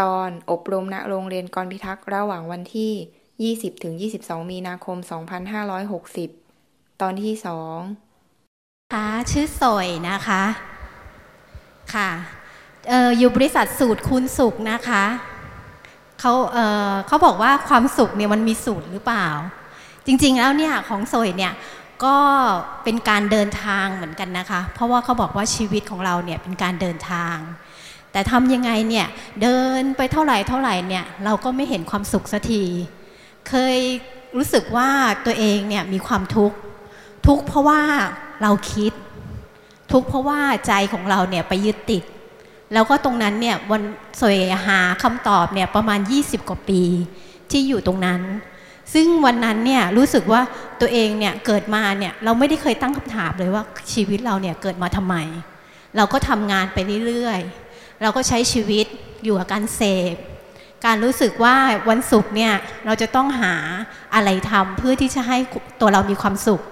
ตอนอบรมณโรงเรียนกรพิทักษ์ระหว่างวันที่ 20ถึง22 มีนาคม 2560 ตอนที่สองค่ะชื่อสอยนะคะ ค่ะอออยู่บริษัทสูตรคุณสุขนะคะเขาเเขาบอกว่าความสุขเนี่ยมันมีสูตรหรือเปล่า จริงๆแล้วเนี่ยของสอยเนี่ยก็เป็นการเดินทางเหมือนกันนะคะ เพราะว่าเขาบอกว่าชีวิตของเราเนี่ยเป็นการเดินทาง แต่ทำยังไงเนี่ยเดินไปเท่าไหร่เท่าไหร่เนี่ยเราก็ไม่เห็นความสุขสักที เคยรู้สึกว่าตัวเองเนี่ยมีความทุกข์ทุกข์เพราะว่าเราคิด ทุกข์เพราะว่าใจของเราเนี่ยไปยึดติด แล้วก็ตรงนั้นเนี่ยวันสวยหาคำตอบเนี่ยประมาณ 20 กว่าปีที่อยู่ตรงนั้น ซึ่งวันนั้นเนี่ยรู้สึกว่าตัวเองเนี่ยเกิดมาเนี่ยเราไม่ได้เคยตั้งคำถามเลยว่าชีวิตเราเนี่ยเกิดมาทำไม เราก็ทำงานไปเรื่อยๆ เราก็ใช้ชีวิตอยู่กับการเสพ การรู้สึกว่าวันศุกร์เนี่ยเราจะต้องหาอะไรทำเพื่อที่จะให้ตัวเรามีความสุข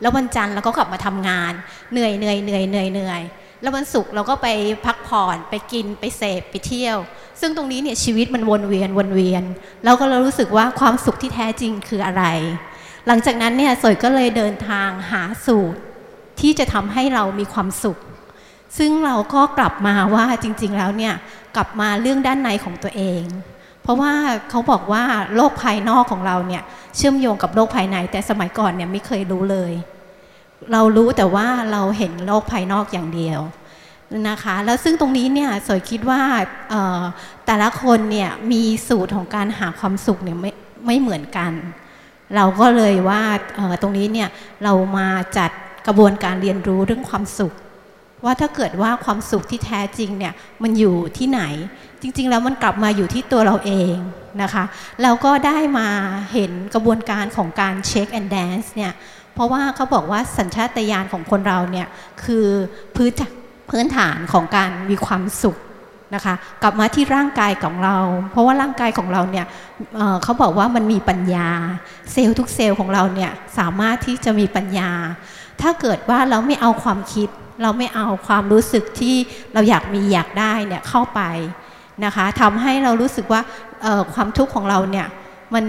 แล้ววันจันทร์เราก็กลับมาทำงาน เหนื่อยเหนื่อยเหนื่อยเหนื่อยเหนื่อยแล้ววันศุกร์เราก็ไปพักผ่อนไปกินไปเสพไปเที่ยว ซึ่งตรงนี้เนี่ยชีวิตมันวนเวียนวนเวียนเราก็เรารู้สึกว่าความสุขที่แท้จริงคืออะไร หลังจากนั้นเนี่ยสวยก็เลยเดินทางหาสูตรที่จะทำให้เรามีความสุข ซึ่งเราก็กลับมาว่าจริง ๆ แล้วเนี่ยกลับมาเรื่องด้านในของตัวเอง เพราะว่าเขาบอกว่าโลกภายนอกของเราเนี่ยเชื่อมโยงกับโลกภายใน แต่สมัยก่อนเนี่ยไม่เคยรู้เลย เรารู้แต่ว่าเราเห็นโลกภายนอกอย่างเดียวนะคะแล้วซึ่งตรงนี้เนี่ยสวยคิดว่าแต่ละคนเนี่ยมีสูตรของการหาความสุขเนี่ยไม่ไม่เหมือนกัน เราก็เลยว่าตรงนี้เนี่ยเรามาจัดกระบวนการเรียนรู้เรื่องความสุข ว่าถ้าเกิดว่าความสุขที่แท้จริงเนี่ยมันอยู่ที่ไหน จริง ๆ แล้วมันกลับมาอยู่ที่ตัวเราเองนะคะเราก็ได้มาเห็นกระบวนการของการเช็คแอนด์แดนซ์เนี่ยเพราะว่าเขาบอกว่าสัญชาตญาณของคนเราเนี่ยคือพื้นพื้นฐานของการมีความสุขนะคะกลับมาที่ร่างกายของเรา เพราะว่าร่างกายของเราเนี่ยเเขาบอกว่ามันมีปัญญา เซลล์ทุกเซลล์ของเราเนี่ยสามารถที่จะมีปัญญา ถ้าเกิดว่าเราไม่เอาความคิด เราไม่เอาความรู้สึกที่เราอยากมีอยากได้เนี่ยเข้าไปนะคะทำให้เรารู้สึกว่าความทุกข์ของเราเนี่ยมัน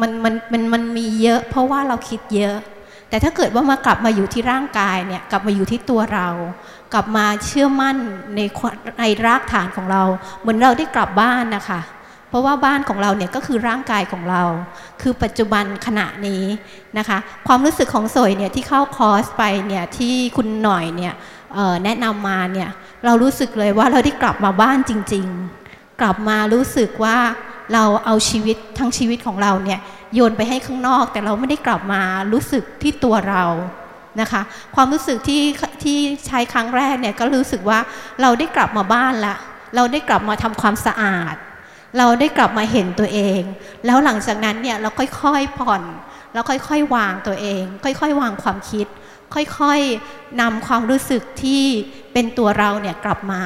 มันมันมันมันมีเยอะ เพราะว่าเราคิดเยอะ แต่ถ้าเกิดว่ามากลับมาอยู่ที่ร่างกายเนี่ยกลับมาอยู่ที่ตัวเรา กลับมาเชื่อมั่นในในรากฐานของเรา เหมือนเราได้กลับบ้านนะคะ เพราะว่าบ้านของเราเนี่ยก็คือร่างกายของเรา คือปัจจุบันขณะนี้นะคะ ความรู้สึกของสวยเนี่ยที่เข้าคอร์สไปเนี่ยที่คุณหน่อยเนี่ยแนะนำมาเนี่ยเรารู้สึกเลยว่าเราได้กลับมาบ้านจริง ๆ กลับมารู้สึกว่าเราเอาชีวิตทั้งชีวิตของเราเนี่ยโยนไปให้ข้างนอก แต่เราไม่ได้กลับมารู้สึกที่ตัวเรานะคะความรู้สึกที่ที่ใช้ครั้งแรกเนี่ยก็รู้สึกว่าเราได้กลับมาบ้านละเราได้กลับมาทำความสะอาด เราได้กลับมาเห็นตัวเอง แล้วหลังจากนั้นเนี่ยเราค่อยๆผ่อนแล้วค่อยๆวางตัวเอง ค่อยๆวางความคิด ค่อยๆนำความรู้สึกที่เป็นตัวเราเนี่ยกลับมา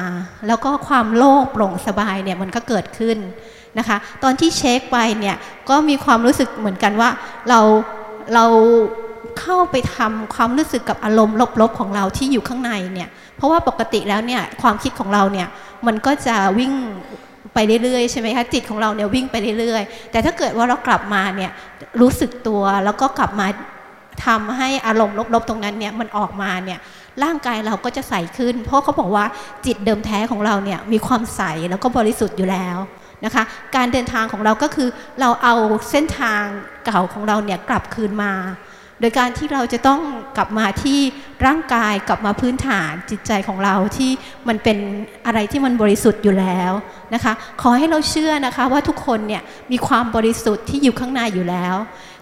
แล้วก็ความโล่งโปร่งสบายเนี่ยมันก็เกิดขึ้นนะคะ ตอนที่เช็คไปเนี่ยก็มีความรู้สึกเหมือนกันว่าเราเราเข้าไปทำความรู้สึกกับอารมณ์ลบๆของเราที่อยู่ข้างในเนี่ย เพราะว่าปกติแล้วเนี่ยความคิดของเราเนี่ยมันก็จะวิ่ง ไปเรื่อยๆใช่ไหมคะจิตของเราเนี่ยวิ่งไปเรื่อยๆ แต่ถ้าเกิดว่าเรากลับมาเนี่ยรู้สึกตัวแล้วก็กลับมาทำให้อารมณ์ลบๆตรงนั้นเนี่ยมันออกมาเนี่ยร่างกายเราก็จะใสขึ้น เพราะเขาบอกว่าจิตเดิมแท้ของเราเนี่ยมีความใสแล้วก็บริสุทธิ์อยู่แล้วนะคะ การเดินทางของเราก็คือเราเอาเส้นทางเก่าของเราเนี่ยกลับคืนมา โดยการที่เราจะต้องกลับมาที่ร่างกายกลับมาพื้นฐานจิตใจของเราที่มันเป็นอะไรที่มันบริสุทธิ์อยู่แล้วนะคะ ขอให้เราเชื่อนะคะว่าทุกคนเนี่ยมีความบริสุทธิ์ที่อยู่ข้างในอยู่แล้ว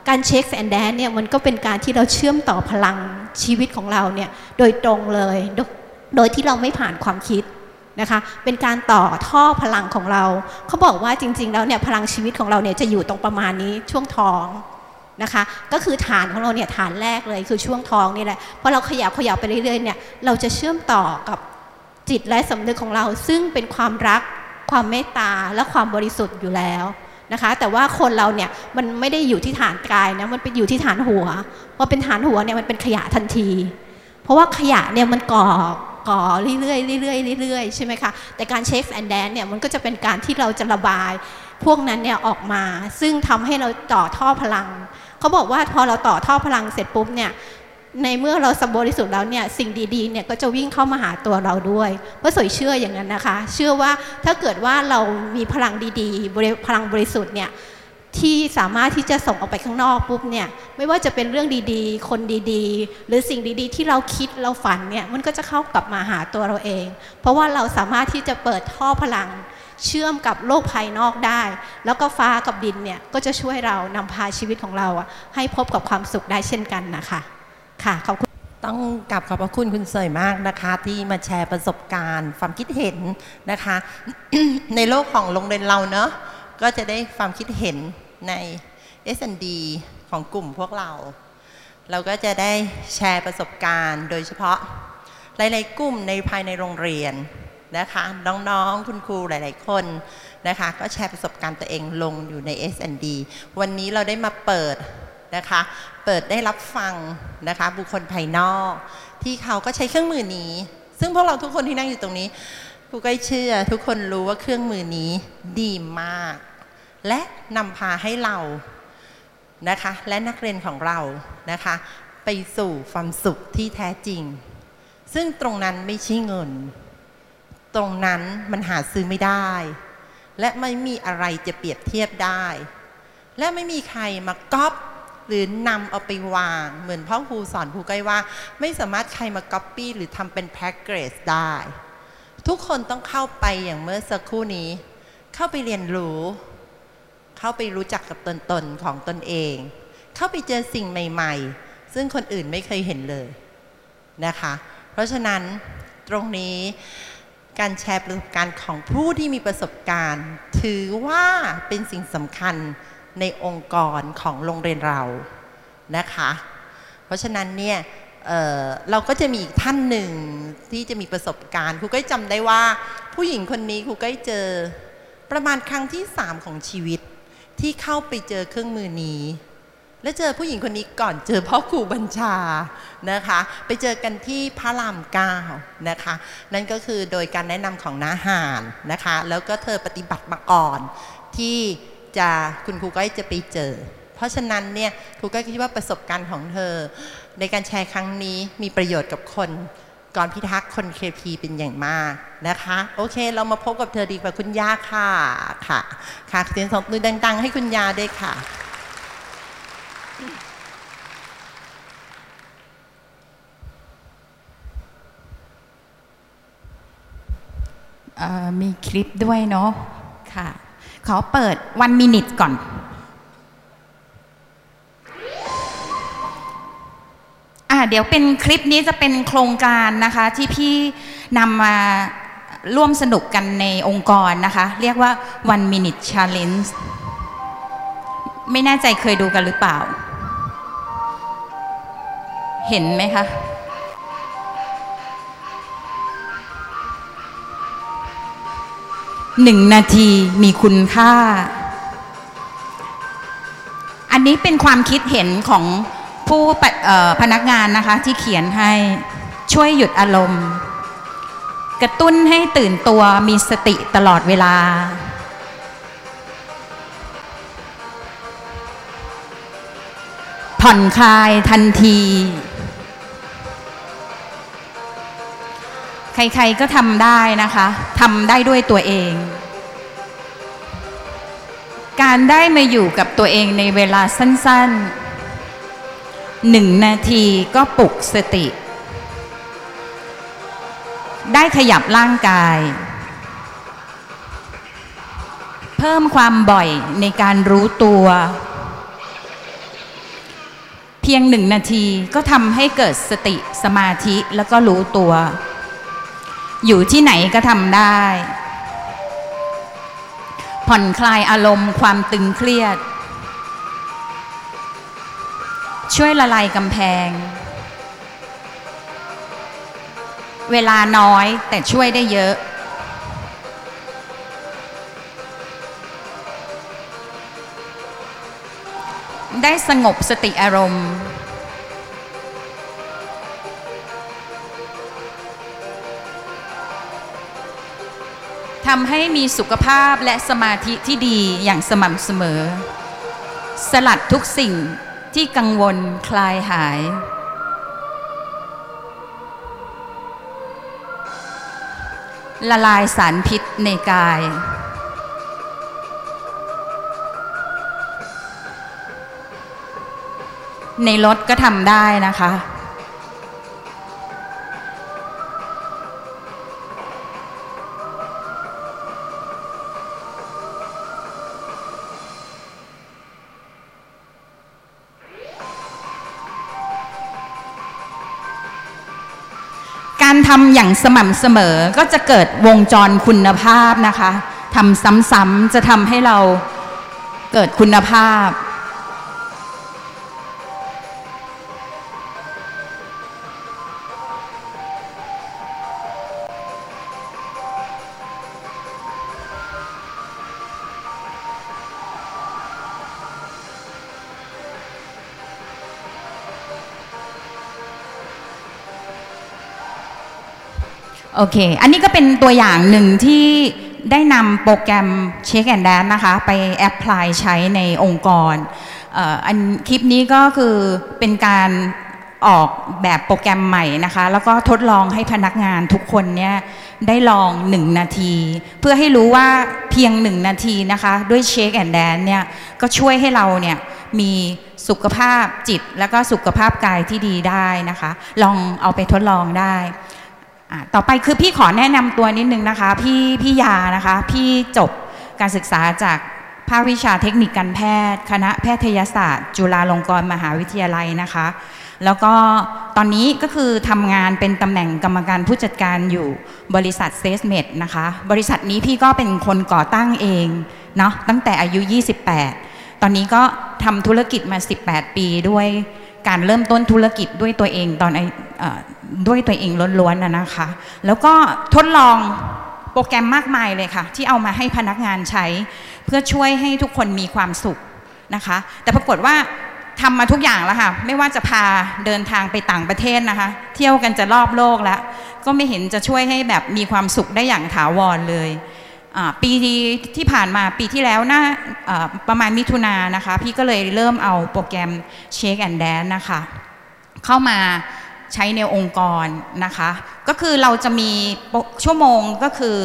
การเช็คแอนแดนเนี่ยมันก็เป็นการที่เราเชื่อมต่อพลังชีวิตของเราเนี่ยโดยตรงเลยโดยที่เราไม่ผ่านความคิดนะคะเป็นการต่อท่อพลังของเรา เขาบอกว่าจริง ๆ แล้วเนี่ยพลังชีวิตของเราเนี่ยจะอยู่ตรงประมาณนี้ช่วงท้อง นะคะ ก็คือฐานของเราเนี่ยฐานแรกเลยคือช่วงท้องนี่แหละพอเราขยับขยับไปเรื่อยๆเนี่ยเราจะเชื่อมต่อกับจิตและสำนึกของเราซึ่งเป็นความรักความเมตตาและความบริสุทธิ์อยู่แล้วนะคะ แต่ว่าคนเราเนี่ยมันไม่ได้อยู่ที่ฐานกายนะมันไปอยู่ที่ฐานหัวพอเป็นฐานหัวเนี่ยมันเป็นขยะทันที เพราะว่าขยะเนี่ยมันก่อก่อเรื่อยๆเรื่อยๆเรื่อยๆใช่ไหมคะแต่การเชฟแอนแดนเนี่ยมันก็จะเป็นการที่เราจะระบายพวกนั้นเนี่ยออกมา ซึ่งทำให้เราต่อท่อพลัง เขาบอกว่าพอเราต่อท่อพลังเสร็จปุ๊บเนี่ยในเมื่อเราสมบริสุทธิ์แล้วเนี่ยสิ่งดีๆเนี่ยก็จะวิ่งเข้ามาหาตัวเราด้วยเพราะสวยเชื่ออย่างนั้นนะคะ เชื่อว่าถ้าเกิดว่าเรามีพลังดีๆ พลังบริสุทธิ์เนี่ยที่สามารถที่จะส่งออกไปข้างนอกปุ๊บเนี่ยไม่ว่าจะเป็นเรื่องดีๆ คนดีๆ หรือสิ่งดีๆ ที่เราคิดเราฝันเนี่ยมันก็จะเข้ากลับมาหาตัวเราเอง เพราะว่าเราสามารถที่จะเปิดท่อพลัง เชื่อมกับโลกภายนอกได้ แล้วก็ฟ้ากับดินเนี่ยก็จะช่วยเรานำพาชีวิตของเราให้พบกับความสุขได้เช่นกันนะคะค่ะขอบคุณต้องกลับขอบพระคุณคุณเสยมากนะคะ ที่มาแชร์ประสบการณ์ ความคิดเห็นนะคะ ในโลกของโรงเรียนเราเนอะก็จะได้ความคิดเห็นใน S&D ของกลุ่มพวกเรา เราก็จะได้แชร์ประสบการณ์ โดยเฉพาะหลายๆกลุ่มในภายในโรงเรียน นะคะน้องๆ คุณครูหลาย ๆ คนนะคะก็แชร์ประสบการณ์ตัวเองลงอยู่ใน S&D วันนี้เราได้มาเปิดนะคะเปิดได้รับฟังนะคะบุคคลภายนอก ที่เขาก็ใช้เครื่องมือนี้ ซึ่งพวกเราทุกคนที่นั่งอยู่ตรงนี้ครูก็เชื่อ ทุกคนรู้ว่าเครื่องมือนี้ดีมาก และนำพาให้เรานะคะและนักเรียนของเรานะคะไปสู่ความสุขที่แท้จริง ซึ่งตรงนั้นไม่ใช่เงิน ตรงนั้นมันหาซื้อไม่ได้ และไม่มีอะไรจะเปรียบเทียบได้ และไม่มีใครมาก๊อปหรือนำเอาไปวาง เหมือนพ่อครูสอนครูก้อยว่า ไม่สามารถใครมาก๊อปปี้หรือทำเป็นแพ็กเกจได้ ทุกคนต้องเข้าไปอย่างเมื่อสักครู่นี้ เข้าไปเรียนรู้ เข้าไปรู้จักกับตนตนของตนเอง เข้าไปเจอสิ่งใหม่ ๆ ซึ่งคนอื่นไม่เคยเห็นเลยนะคะ เพราะฉะนั้นตรงนี้ การแชร์ประสบการณ์ของผู้ที่มีประสบการณ์ ถือว่าเป็นสิ่งสำคัญในองค์กรของโรงเรียนเรานะคะ เพราะฉะนั้นเนี่ยเเราก็จะมีอีกท่านหนึ่งที่จะมีประสบการณ์ครูก็จำได้ว่า ผู้หญิงคนนี้ครูก็เจอประมาณครั้งที่สามของชีวิต ที่เข้าไปเจอเครื่องมือนี้ และเจอผู้หญิงคนนี้ก่อนเจอพ่อครูบัญชานะคะ ไปเจอกันที่พระรามเก้านะคะ นั่นก็คือโดยการแนะนำของน้าหานนะคะ แล้วก็เธอปฏิบัติมาก่อนที่จะคุณครูก้อยจะไปเจอ เพราะฉะนั้นเนี่ยครูก้อยคิดว่าประสบการณ์ของเธอ ในการแชร์ครั้งนี้มีประโยชน์กับคนก่อนพิทักษ์คนเคพีเป็นอย่างมากนะคะ โอเค เรามาพบกับเธอดีกว่าคุณย่าค่ะค่ะค่ะเสียงสองมือดัง ๆ ให้คุณยาด้วยค่ะ มีคลิปด้วยเนาะค่ะ ขอเปิดวันมินิทก่อน อ่าเดี๋ยวเป็นคลิปนี้จะเป็นโครงการนะคะ ที่พี่นำมาร่วมสนุกกันในองค์กรนะคะ เรียกว่า one minute challenge ไม่แน่ใจเคยดูกันหรือเปล่า เห็นไหมคะ หนึ่งนาทีมีคุณค่า อันนี้เป็นความคิดเห็นของผู้พนักงานนะคะที่เขียนให้ช่วยหยุดอารมณ์ กระตุ้นให้ตื่นตัวมีสติตลอดเวลา ผ่อนคลายทันที ใครๆก็ทำได้นะคะทำได้ด้วยตัวเอง การได้มาอยู่กับตัวเองในเวลาสั้นๆหนึ่งนาทีก็ปลุกสติ ได้ขยับร่างกาย เพิ่มความบ่อยในการรู้ตัว เพียงหนึ่งนาทีก็ทำให้เกิดสติสมาธิแล้วก็รู้ตัว อยู่ที่ไหนก็ทำได้ ผ่อนคลายอารมณ์ความตึงเครียด ช่วยละลายกำแพง เวลาน้อยแต่ช่วยได้เยอะ ได้สงบสติอารมณ์ำให้มีสุขภาพและสมาธิที่ดีอย่างสม่ำเสมอ สลัดทุกสิ่งที่กังวลคลายหาย ละลายสารพิษในกาย ในรถก็ทำได้นะคะำอย่างสม่ำเสมอก็จะเกิดวงจรคุณภาพนะคะทำซ้ำๆจะทำให้เราเกิดคุณภาพ โอเค อันนี้ก็เป็นตัวอย่างหนึ่งที่ได้นำโปรแกรม Check and Dance นะคะไปแอพพลายใช้ในองค์กรอ,อันคลิปนี้ก็คือเป็นการออกแบบโปรแกรมใหม่นะคะ แล้วก็ทดลองให้พนักงานทุกคนเนี่ยได้ลอง 1 นาที เพื่อให้รู้ว่าเพียง 1 นาทีนะคะ ด้วย Shake and Dance เนี่ยก็ช่วยให้เราเนี่ยมีสุขภาพจิต แล้วก็สุขภาพกายที่ดีได้นะคะ ลองเอาไปทดลองได้ ต่อไปคือพี่ขอแนะนำตัวนิดนึงนะคะพี่พี่ยานะคะ พี่จบการศึกษาจากภาควิชาเทคนิคการแพทย์ คณะแพทยศาสตร์ จุฬาลงกรณ์มหาวิทยาลัยนะคะ แล้วก็ตอนนี้ก็คือทำงานเป็นตำแหน่งกรรมการผู้จัดการอยู่บริษัทเซสเมดนะคะ บริษัทนี้พี่ก็เป็นคนก่อตั้งเองเนาะตั้งแต่อายุ 28 ตอนนี้ก็ทำธุรกิจมา 18 ปีด้วยการเริ่มต้นธุรกิจด้วยตัวเองตอนอายุเอ่อ ด้วยตัวเองล้วนๆนะนะคะ แล้วก็ทดลองโปรแกรมมากมายเลยค่ะ ที่เอามาให้พนักงานใช้ เพื่อช่วยให้ทุกคนมีความสุขนะคะ แต่ปรากฏว่าทำมาทุกอย่างแล้วค่ะ ไม่ว่าจะพาเดินทางไปต่างประเทศนะคะ เที่ยวกันจะรอบโลกแล้ว ก็ไม่เห็นจะช่วยให้แบบมีความสุขได้อย่างถาวรเลยปีที่ผ่านมาปีที่แล้วน่าอ่าประมาณมิถุนานนะคะ พี่ก็เลยเริ่มเอาโปรแกรม Shake and Dance นะคะ เข้ามา ใช้ในองค์กรนะคะ ก็คือเราจะมีชั่วโมงก็คือ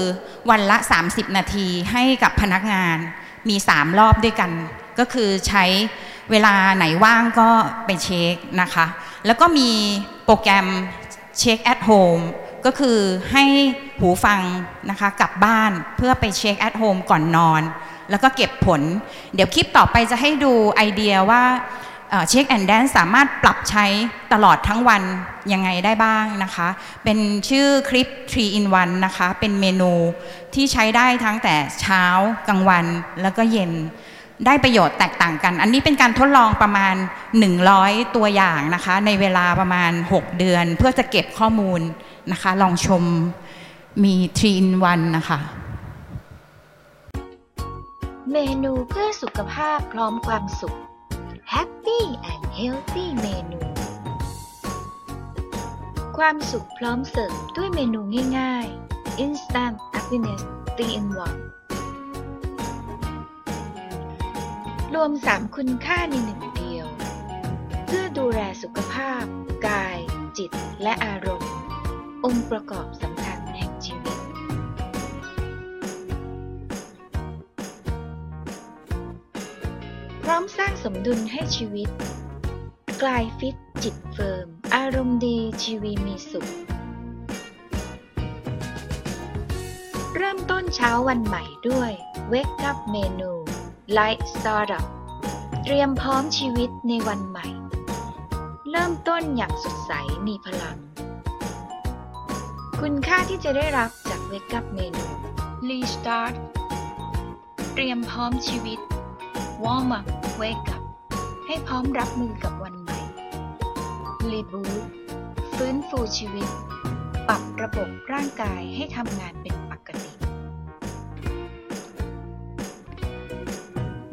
วันละ 30 นาทีให้กับพนักงานมี 3 รอบด้วยกัน ก็คือใช้เวลาไหนว่างก็ไปเช็คนะคะ แล้วก็มีโปรแกรม Check at Home ก็คือให้หูฟังนะคะกลับบ้านเพื่อไปเช็ค at home ก่อนนอน แล้วก็เก็บผล เดี๋ยวคลิปต่อไปจะให้ดูไอเดียว่า เช็คแอนด์แดนสามารถปรับใช้ตลอดทั้งวันยังไงได้บ้างนะคะ เป็นชื่อคลิป 3 in 1 นะคะ เป็นเมนูที่ใช้ได้ทั้งแต่เช้ากลางวันแล้วก็เย็นได้ประโยชน์แตกต่างกัน อันนี้เป็นการทดลองประมาณ 100 ตัวอย่างนะคะ ในเวลาประมาณ 6 เดือน เพื่อจะเก็บข้อมูลนะคะ ลองชมมี3 in 1 นะคะ เมนูเพื่อสุขภาพพร้อมความสุข Happy and Healthy เมนู ความสุขพร้อมเสิร์ฟด้วยเมนูง่ายๆ Instant Happiness 3 in 1รวม 3 คุณค่าในหนึ่งเดียว เพื่อดูแลสุขภาพ กาย จิต และอารมณ์ องค์ประกอบสำคัญ พร้อมสร้างสมดุลให้ชีวิต กายฟิตจิตเฟิร์ม อารมณ์ดีชีวีมีสุข เริ่มต้นเช้าวันใหม่ด้วย Wake Up เมนู Light Startup เตรียมพร้อมชีวิตในวันใหม่ เริ่มต้นอย่างสดใสมีพลัง คุณค่าที่จะได้รับจาก Wake Up เมนู Restart เตรียมพร้อมชีวิต Warm up Wake up ให้พร้อมรับมือกับวันใหม่ Reboot ฟื้นฟูชีวิต ปรับระบบร่างกายให้ทำงานเป็นปกติ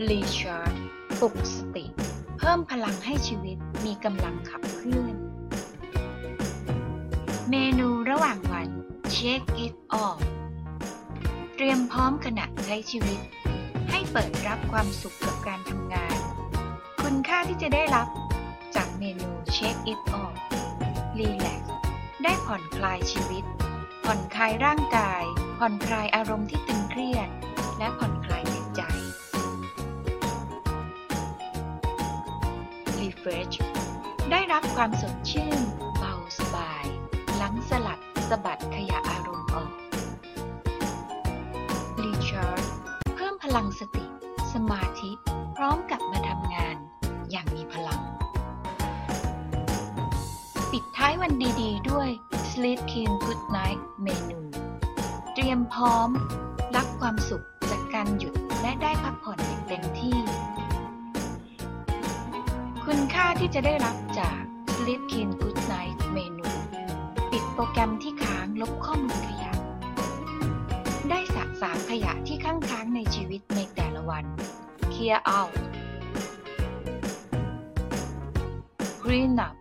Recharge ปลุกสติ เพิ่มพลังให้ชีวิตมีกำลังขับเคลื่อน เมนูระหว่างวัน Shake it off เตรียมพร้อมขณะใช้ชีวิต ให้เปิดรับความสุขกับการทำงาน คุณค่าที่จะได้รับจากเมนู Shake It Off Relax ได้ผ่อนคลายชีวิต ผ่อนคลายร่างกาย ผ่อนคลายอารมณ์ที่ตึงเครียด และผ่อนคลายจิตใจ Refresh ได้รับความสดชื่น เบาสบาย หลังสลัดสะบัดขยะอาร ลังสติ สมาธิ พร้อมกลับมาทำงาน อย่างมีพลัง ปิดท้ายวันดีๆ ด้วย Sleep King Good Night เมนู เตรียมพร้อม รับความสุขจากการหยุดและได้พักผ่อนอย่างเต็มที่ คุณค่าที่จะได้รับจาก Sleep King Good Night เมนู ปิดโปรแกรมที่ค้างลบข้อมูล ยะที่ค้างค้างในชีวิตในแต่ละวัน Clear out Green up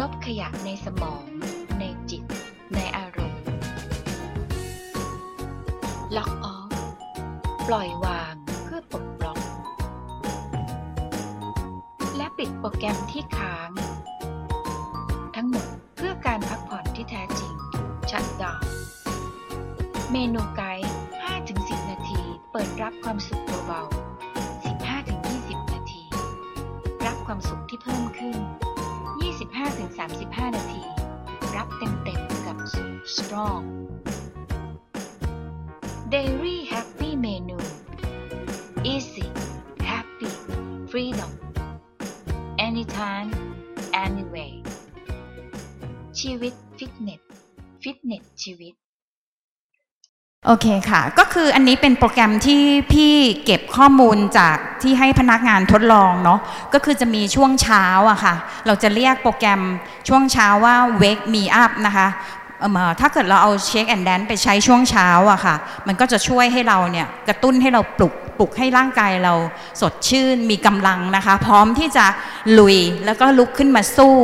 ลบขยะในสมอง ในจิต ในอารมณ์ Lock off ปล่อยวางเพื่อปลดล็อก และปิดโปรแกรมที่ค้าง ทั้งหมดเพื่อการพักผ่อนที่แท้จริง Shut down เมนูไกด์ เปิดรับความสุขเบาๆ 15-20 นาที รับความสุขที่เพิ่มขึ้น 25-35 นาที รับเต็มๆ กับสุข Strong Dairy Happy Menu Easy Happy Freedom Anytime Anyway ชีวิตฟิตเนส ฟิตเนสชีวิต โอเคค่ะ ก็คืออันนี้เป็นโปรแกรมที่พี่เก็บข้อมูลจากที่ให้พนักงานทดลองเนาะก็คือจะมีช่วงเช้าอะค่ะ เราจะเรียกโปรแกรมช่วงเช้าว่า wake me up นะคะถ้าเกิดเราเอา shake and dance ไปใช้ช่วงเช้าอะค่ะ มันก็จะช่วยให้เราเนี่ยกระตุ้นให้เราปลุกปลุกให้ร่างกายเราสดชื่นมีกำลังนะคะ พร้อมที่จะลุยแล้วก็ลุกขึ้นมาสู้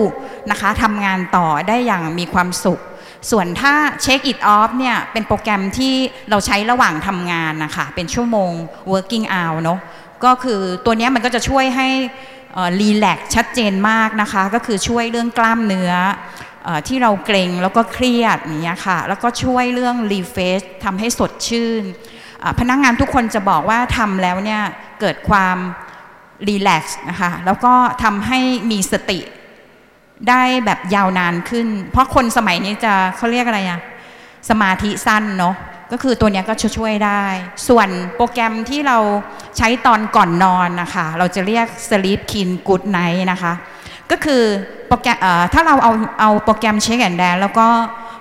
นะคะทำงานต่อได้อย่างมีความสุข ส่วนถ้า Check It Off เนี่ยเป็นโปรแกรมที่เราใช้ระหว่างทำงานนะคะเป็นชั่วโมง working hour เนอะก็คือตัวนี้มันก็จะช่วยให้รีแลกชัดเจนมากนะคะ ก็คือช่วยเรื่องกล้ามเนื้อที่เราเกรงแล้วก็เครียดอย่างเงี้ยค่ะ แล้วก็ช่วยเรื่องรีเฟชทำให้สดชื่น พนักงานทุกคนจะบอกว่าทำแล้วเนี่ยเกิดความรีแลกซ์นะคะ แล้วก็ทำให้มีสติ ได้แบบยาวนานขึ้น เพราะคนสมัยนี้จะเขาเรียกอะไรอะสมาธิสั้นเนาะก็คือตัวนี้ก็ช่วยได้ ส่วนโปรแกรมที่เราใช้ตอนก่อนนอนนะคะ เราจะเรียก Sleep Kin Good Night นะคะ ก็คือโปรแกรมถ้าเราเอาเอาโปรแกรม Check and Dance แล้วก็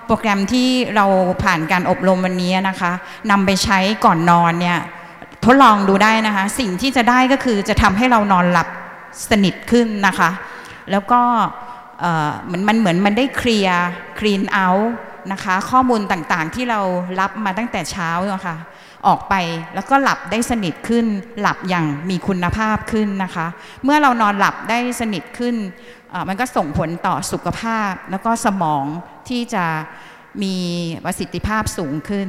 โปรแกรมที่เราผ่านการอบรมวันนี้นะคะนำไปใช้ก่อนนอนเนี่ยทดลองดูได้นะคะ สิ่งที่จะได้ก็คือจะทำให้เรานอนหลับสนิทขึ้นนะคะ แล้วก็ เหมือนมันเหมือนมันได้เคลียร์คลีนเอาท์นะคะข้อมูลต่างๆที่เรารับมาตั้งแต่เช้าอะค่ะออกไปแล้วก็หลับได้สนิทขึ้น หลับอย่างมีคุณภาพขึ้นนะคะ เมื่อเรานอนหลับได้สนิทขึ้น มันก็ส่งผลต่อสุขภาพ แล้วก็สมองที่จะมีประสิทธิภาพสูงขึ้น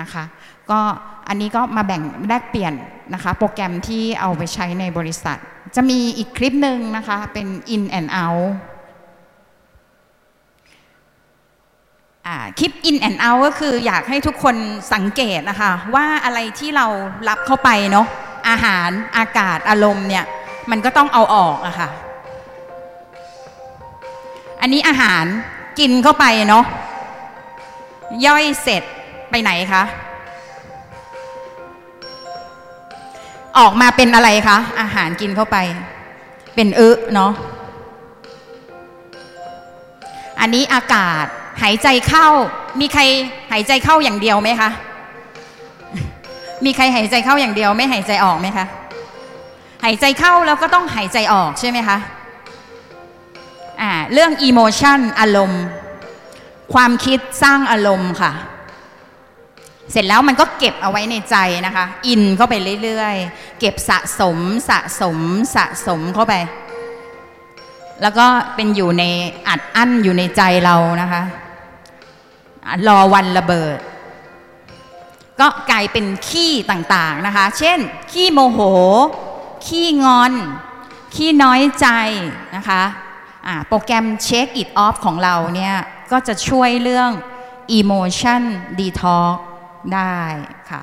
นะคะ ก็อันนี้ก็มาแบ่งแลกเปลี่ยนนะคะ โปรแกรมที่เอาไปใช้ในบริษัท จะมีอีกคลิปหนึ่งนะคะเป็น in and out อ่า คลิป in and out ก็คืออยากให้ทุกคนสังเกตนะคะ ว่าอะไรที่เรารับเข้าไปเนาะอาหารอากาศอารมณ์เนี่ยมันก็ต้องเอาออกอะค่ะ อันนี้อาหารกินเข้าไปเนาะย่อยเสร็จไปไหนคะออกมาเป็นอะไรคะ อาหารกินเข้าไป เป็นอึเนาะอันนี้อากาศ หายใจเข้า มีใครหายใจเข้าอย่างเดียวไหมคะ มีใครหายใจเข้าอย่างเดียว ไม่หายใจออกไหมคะ หายใจเข้าแล้วก็ต้องหายใจออกใช่ไหมคะอ่าเรื่อง emotion อารมณ์ ความคิดสร้างอารมณ์ค่ะ เสร็จแล้วมันก็เก็บเอาไว้ในใจนะคะ อินเข้าไปเรื่อยๆ เก็บสะสมสะสมสะสมเข้าไปแล้วก็เป็นอยู่ในอัดอั้นอยู่ในใจเรานะคะ รอวันระเบิด ก็กลายเป็นขี้ต่างๆนะคะ เช่น ขี้โมโห ขี้งอน ขี้น้อยใจนะคะะโปรแกรม Check It Off ของเราเนี่ยก็จะช่วยเรื่อง Emotion Detox ได้ค่ะ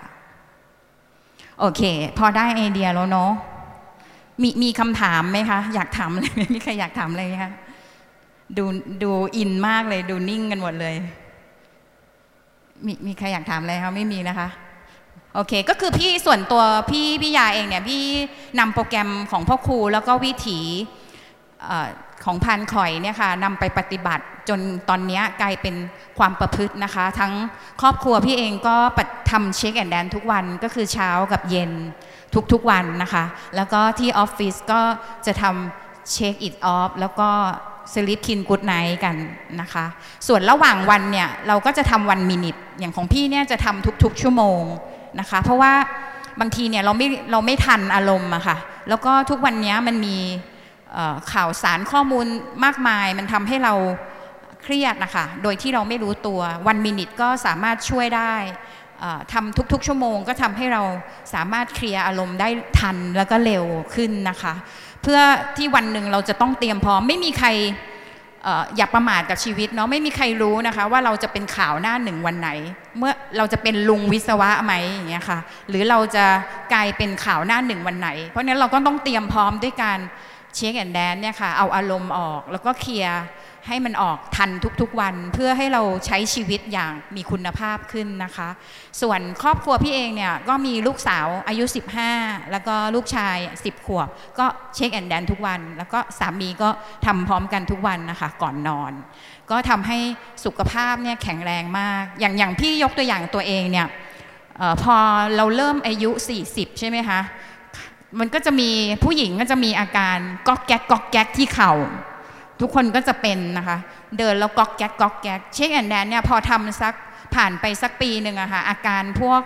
โอเค พอได้ไอเดียแล้วเนาะมีมีคำถามไหมคะ อยากถามอะไรมมีใครอยากถามอะไรไหมคะดูดูอินมากเลยดูนิ่งกันหมดเลย มีมีใครอยากถามอะไรคะไม่มีนะคะ โอเค ก็คือพี่ส่วนตัวพี่พี่ยาเองเนี่ย พี่นำโปรแกรมของพ่อครูแล้วก็วิถีอของพันข่อยเนี่ยค่ะนำไปปฏิบัติจนตอนนี้กลายเป็นความประพฤตินะคะ ทั้งครอบครัวพี่เองก็ปฏิทำ Shake and Dance ทุกวันก็คือเช้ากับเย็นทุกๆวันนะคะ แล้วก็ที่ออฟฟิศก็จะทำ Shake It Off แล้วก็ Sleeping Good Night กันนะคะ ส่วนระหว่างวันเนี่ยเราก็จะทำ one minute อย่างของพี่เนี่ยจะทำทุกๆ ชั่วโมงนะคะ เพราะว่าบางทีเนี่ยเราไม่เราไม่ทันอารมณ์อะค่ะ แล้วก็ทุกวันนี้มันมีข่าวสารข้อมูลมากมาย มันทำให้เราเครียดนะคะ โดยที่เราไม่รู้ตัววันมินิทก็สามารถช่วยได้ทำทุกๆ ชั่วโมงก็ทำให้เราสามารถเคลียร์อารมณ์ได้ทันแล้วก็เร็วขึ้นนะคะ เพื่อที่วันหนึ่งเราจะต้องเตรียมพร้อม ไม่มีใครอออย่าประมาทกับชีวิตเนาะไม่มีใครรู้นะคะว่าเราจะเป็นข่าวหน้าหนึ่งวันไหน เมื่อเราจะเป็นลุงวิศวะไหมอย่างเงี้ยค่ะหรือเราจะกลายเป็นข่าวหน้าหนึ่งวันไหน เพราะฉะนั้นเราก็ต้องเตรียมพร้อมด้วยการเช็คแอนด์แดนเนี่ยค่ะเอาอารมณ์ออกแล้วก็เคลียร์ ให้มันออกทันทุกๆวันเพื่อให้เราใช้ชีวิตอย่างมีคุณภาพขึ้นนะคะ ส่วนครอบครัวพี่เองเนี่ยก็มีลูกสาวอายุ 15 แล้วก็ลูกชาย 10 ขวบ ก็เช็คแอนด์แดนทุกวัน แล้วก็สามีก็ทำพร้อมกันทุกวันนะคะก่อนนอน ก็ทำให้สุขภาพเนี่ยแข็งแรงมาก อย่างอย่างพี่ยกตัวอย่างตัวเองเนี่ยออพอเราเริ่มอายุ 40 ใช่ไหมคะมันก็จะมีผู้หญิงก็จะมีอาการก๊อกแก๊กก๊อกแก๊กที่เข่า ทุกคนก็จะเป็นนะคะ เดินแล้วก๊อกแก๊กก๊อกแก๊กเช็คแอนด์แดนเนี่ยพอทำสักผ่านไปสักปีหนึ่งอะค่ะอาการพวก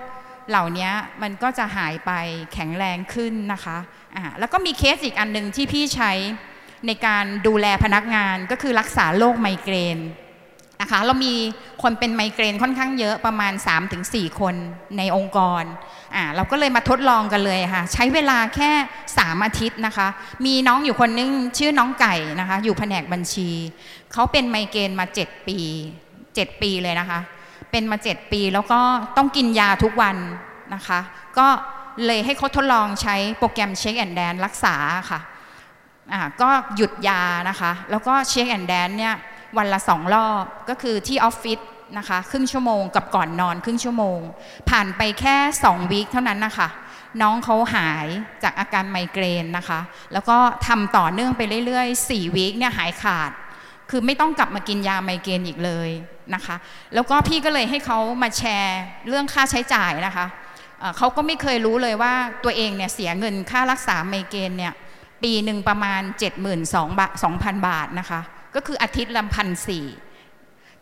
เหล่านี้มันก็จะหายไปแข็งแรงขึ้นนะคะอ่าแล้วก็มีเคสอีกอันหนึ่งที่พี่ใช้ในการดูแลพนักงานก็คือรักษาโรคไมเกรนนะคะเรามีคนเป็นไมเกรนค่อนข้างเยอะประมาณ 3-4 คนในองค์กร อ่าเราก็เลยมาทดลองกันเลยค่ะ ใช้เวลาแค่ 3 อาทิตย์นะคะ มีน้องอยู่คนนึงชื่อน้องไก่นะคะ อยู่แผนกบัญชี เขาเป็นไมเกรนมา 7 ปี 7 ปีเลยนะคะ เป็นมา 7 ปีแล้วก็ต้องกินยาทุกวันนะคะ ก็เลยให้เขาทดลองใช้โปรแกรม Shake and Dance รักษาค่ะอ่าก็หยุดยานะคะ แล้วก็ Shake and Dance เนี่ยวันละสองรอบก็คือที่ออฟฟิศ นะคะครึ่งชั่วโมงกับก่อนนอนครึ่งชั่วโมง ผ่านไปแค่2 week เท่านั้นนะคะน้องเขาหายจากอาการไมเกรนนะคะ แล้วก็ทำต่อเนื่องไปเรื่อยๆ4 week เนี่ยหายขาด คือไม่ต้องกลับมากินยาไมเกรนอีกเลยนะคะ แล้วก็พี่ก็เลยให้เขามาแชร์เรื่องค่าใช้จ่ายนะคะเขาก็ไม่เคยรู้เลยว่าตัวเองเนี่ยเสียเงินค่ารักษาไมเกรนเนี่ยปีหนึ่งประมาณ 72,000บาท2,000 บาทนะคะ ก็คืออาทิตย์ละพันสี่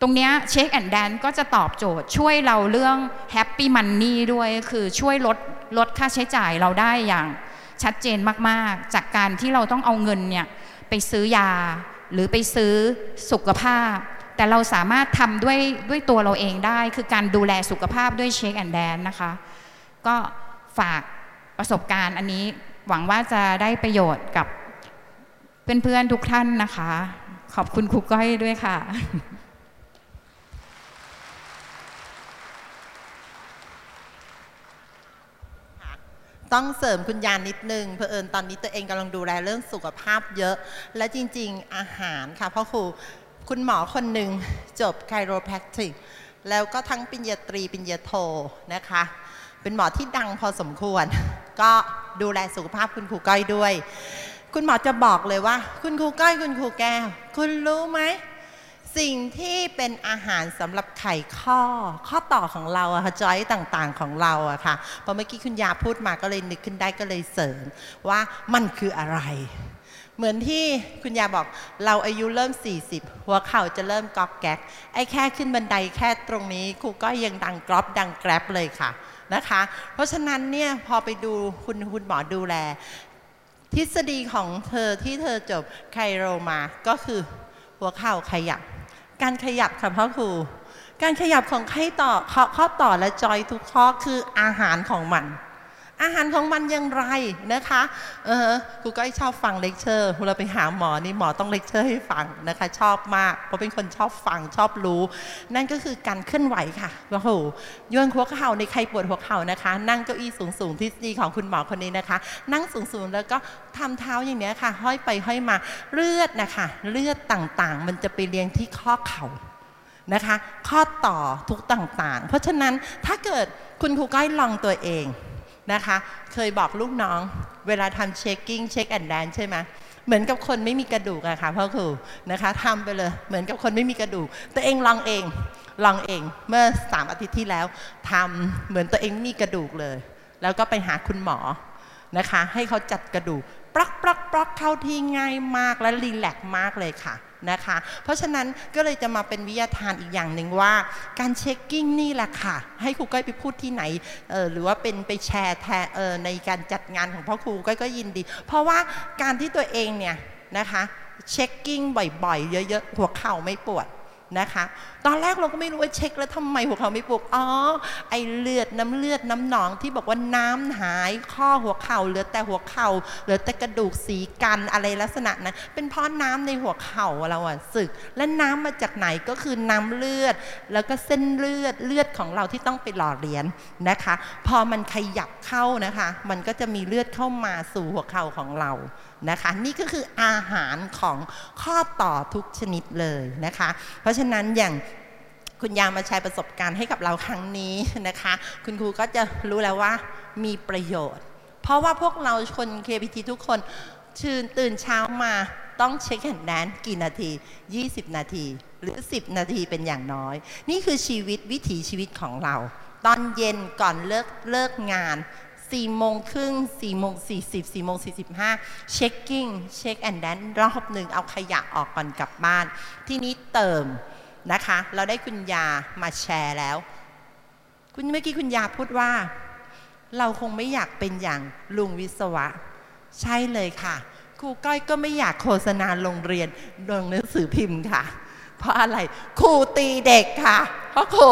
ตรงเนี้ยเช็คแอนด์แดนก็จะตอบโจทย์ช่วยเราเรื่องแฮปปี้มันนี่ด้วย คือช่วยลดลดค่าใช้จ่ายเราได้อย่างชัดเจนมาก ๆ จากการที่เราต้องเอาเงินเนี่ยไปซื้อยา หรือไปซื้อสุขภาพ แต่เราสามารถทำด้วยด้วยตัวเราเองได้ คือการดูแลสุขภาพด้วยเช็คแอนด์แดนนะคะ ก็ฝากประสบการณ์อันนี้หวังว่าจะได้ประโยชน์กับเพื่อน ๆ ทุกท่านนะคะ ขอบคุณครูก้อยด้วยค่ะ ต้องเสริมคุณยานนิดนึงเพอเอิญตอนนี้ตัวเองกำลังดูแลเรื่องสุขภาพเยอะ และจริงๆอาหารค่ะเพราะครูคุณหมอคนหนึ่งจบไคโรแพคติกแล้วก็ทั้งปริญญาตรีปริญญาโทนะคะ เป็นหมอที่ดังพอสมควร ก็ดูแลสุขภาพคุณครูก้อยด้วย คุณหมอจะบอกเลยว่า คุณครูก้อยคุณครูแก้ว คุณรู้ไหม สิ่งที่เป็นอาหารสำหรับไขข้อข้อต่อของเราอะค่ะจอยต่างๆของเราอะค่ะพอเมื่อกี้คุณยาพูดมาก็เลยนึกขึ้นได้ก็เลยเสริมว่ามันคืออะไร เหมือนที่คุณยาบอกเราอายุเริ่ม 40 หัวเข่าจะเริ่มกอกแก๊กไอ้แค่ขึ้นบันไดแค่ตรงนี้ครูก็ยังดังกรอบดังแกร็บเลยค่ะนะคะ เพราะฉะนั้นเนี่ยพอไปดูคุณคุณหมอดูแล ทฤษฎีของเธอที่เธอจบไคโรมาก็คือหัวเข่าขยับ การขยับค่ะพ่อครู การขยับของไข้ต่อข้อข้อต่อและจอยทุกข้อคืออาหารของมัน อาหารของมันอย่างไรนะคะเออครูก้อยชอบฟังเลคเชอร์เวลาไปหาหมอนี่หมอต้องเลคเชอร์ให้ฟังนะคะ ชอบมากเพราะเป็นคนชอบฟังชอบรู้ นั่นก็คือการเคลื่อนไหวค่ะโอ้โหโยนหัวเข่าในใครปวดหัวเข่านะคะ นั่งเก้าอี้สูงๆทฤษฎีของคุณหมอคนนี้นะคะ นั่งสูงๆแล้วก็ทำเท้าอย่างเนี้ยค่ะ ห้อยไปห้อยมาเลือดนะคะเลือดต่างๆ มันจะไปเลี้ยงที่ข้อเข่านะคะ ข้อต่อทุกต่างๆ เพราะฉะนั้นถ้าเกิดคุณครูก้อยลองตัวเอง นะคะ เคยบอกลูกน้อง เวลาทำ Shaking Shake and Dance ใช่ไหมเหมือนกับคนไม่มีกระดูกอะค่ะพ่อครูนะคะทำไปเลยเหมือนกับคนไม่มีกระดูก ตัวเองลองเองลองเองเมื่อสามอาทิตย์ที่แล้วทำเหมือนตัวเองไม่มีกระดูกเลย แล้วก็ไปหาคุณหมอนะคะ ให้เขาจัดกระดูกปลักปลักปลักเข้าที่ง่ายมากและ relax มากเลยค่ะ นะคะ เพราะฉะนั้นก็เลยจะมาเป็นวิทยาทานอีกอย่างหนึ่งว่า การเช็คกิ้งนี่แหละค่ะ ให้ครูก้อยไปพูดที่ไหนหรือว่าเป็นไปแชร์แทนในการจัดงานของพ่อครูก้อยก็ยินดี เพราะว่าการที่ตัวเองเนี่ยนะคะเช็คกิ้งบ่อยๆ เยอะๆ หัวเข่าไม่ปวดนะคะตอนแรกเราก็ไม่รู้ว่าเช็คแล้วทำไมหัวเข่าไม่ปวดอ๋อไอเลือดน้ำเลือดน้ำหนองที่บอกว่าน้ำหายข้อหัวเข่าเหลือแต่หัวเข่าเหลือแต่กระดูกสีกันอะไรลักษณะนั้นเป็นเพราะน้ำในหัวเข่าเราอะสึก และน้ำมาจากไหนก็คือน้ำเลือด แล้วก็เส้นเลือดเลือดของเราที่ต้องไปหล่อเลี้ยงนะคะ พอมันขยับเข้านะคะ มันก็จะมีเลือดเข้ามาสู่หัวเข่าของเรานะคะนี่ก็คืออาหารของข้อต่อทุกชนิดเลยนะคะ เพราะฉะนั้นอย่าง คุณยามาแชร์ประสบการณ์ให้กับเราครั้งนี้นะคะ คุณครูก็จะรู้แล้วว่ามีประโยชน์ เพราะว่าพวกเราคน KPT ทุกคนชื่นตื่นเช้ามาต้อง shake and dance กี่นาที 20 นาที หรือ 10 นาทีเป็นอย่างน้อย นี่คือชีวิตวิถีชีวิตของเรา ตอนเย็นก่อนเลิกเลิกงาน4โมงครึ่ง4โมง40 4โมง45 shaking shake and dance รอบหนึ่งเอาขยะออกก่อนกลับบ้าน ที่นี้เติม นะคะ เราได้คุณยามาแชร์แล้ว คุณเมื่อกี้คุณยาพูดว่า เราคงไม่อยากเป็นอย่างลุงวิศวะ ใช่เลยค่ะ ครูก้อยก็ไม่อยากโฆษณาโรงเรียนลงหนังสือพิมพ์ค่ะ เพราะอะไรครูตีเด็กค่ะ เพราะครู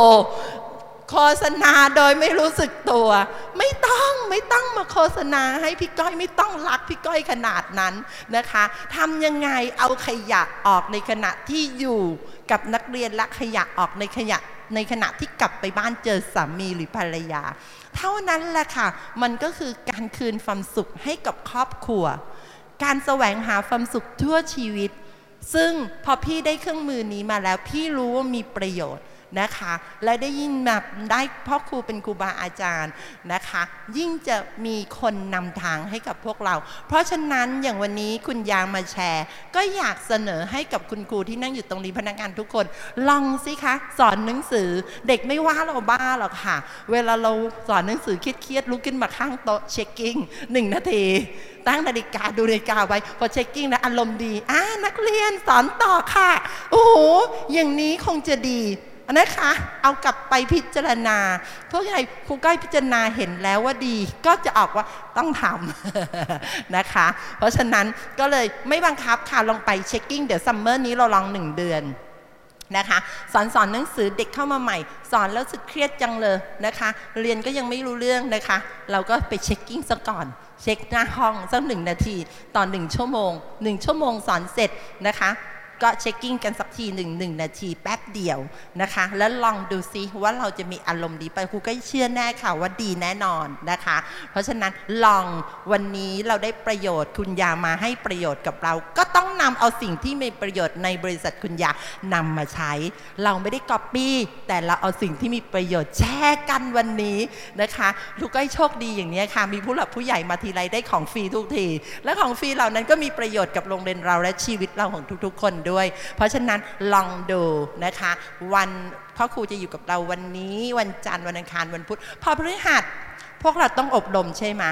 โฆษณาโดยไม่รู้สึกตัว ไม่ต้องไม่ต้องมาโฆษณาให้พี่ก้อยไม่ต้องรักพี่ก้อยขนาดนั้นนะคะทำยังไงเอาขยะออกในขณะที่อยู่ กับนักเรียนและขยะออกในขยะในขณะที่กลับไปบ้านเจอสามีหรือภรรยา เท่านั้นแหละค่ะ มันก็คือการคืนความสุขให้กับครอบครัว การแสวงหาความสุขทั่วชีวิต ซึ่งพอพี่ได้เครื่องมือนี้มาแล้วพี่รู้ว่ามีประโยชน์ นะคะ และได้ยิ่งมาได้พ่อครูเป็นครูบาอาจารย์นะคะ ยิ่งจะมีคนนำทางให้กับพวกเรา เพราะฉะนั้นอย่างวันนี้คุณยางมาแชร์ ก็อยากเสนอให้กับคุณครูที่นั่งอยู่ตรงนี้พนักงานทุกคน ลองสิคะ สอนหนังสือเด็กไม่ว่าเราบ้าหรอกค่ะ เวลาเราสอนหนังสือเครียดๆลุกขึ้นมาข้างโต๊ะ shaking หนึ่งนาทีตั้งนาฬิกาดูนาฬิกาไว้พอ shaking นะอารมณ์ดีอ่านักเรียนสอนต่อค่ะ โอ้โหอย่างนี้คงจะดี นะคะ เอากลับไปพิจารณา เพราะไงครูก้อยพิจารณาเห็นแล้วว่าดี ก็จะออกว่าต้องทำนะคะ เพราะฉะนั้นก็เลยไม่บังคับค่ะลองไป shaking เดี๋ยวซัมเมอร์นี้เราลองหนึ่งเดือนนะคะสอนสอนหนังสือเด็กเข้ามาใหม่ สอนแล้วรู้สึกเครียดจังเลยนะคะ เรียนก็ยังไม่รู้เรื่องนะคะ เราก็ไป shaking ซะก่อน shake หน้าห้องสักหนึ่งนาทีต่อหนึ่งชั่วโมงหนึ่งชั่วโมงสอนเสร็จนะคะ ก็เช็คกิ้งกันสักทีหนึ่งหนึ่งนาทีแป๊บเดียวนะคะ แล้วลองดูซิว่าเราจะมีอารมณ์ดีไปครูก็เชื่อแน่ค่ะว่าดีแน่นอนนะคะ เพราะฉะนั้นลองวันนี้เราได้ประโยชน์คุณยามาให้ประโยชน์กับเรา ก็ต้องนำเอาสิ่งที่มีประโยชน์ในบริษัทคุณยานำมาใช้ เราไม่ได้ก๊อปปี้แต่เราเอาสิ่งที่มีประโยชน์แชร์กันวันนี้นะคะลูกก็โชคดีอย่างนี้ค่ะ มีผู้หลักผู้ใหญ่มาทีไรได้ของฟรีทุกที และของฟรีเหล่านั้นก็มีประโยชน์กับโรงเรียนเราและชีวิตเราของทุกๆ คนด้วยเพราะฉะนั้นลองดูนะคะ วันพ่อครูจะอยู่กับเราวันนี้ วันจันทร์วันอังคารวันพุธพอพฤหัส พวกเราต้องอบรมใช่ไหม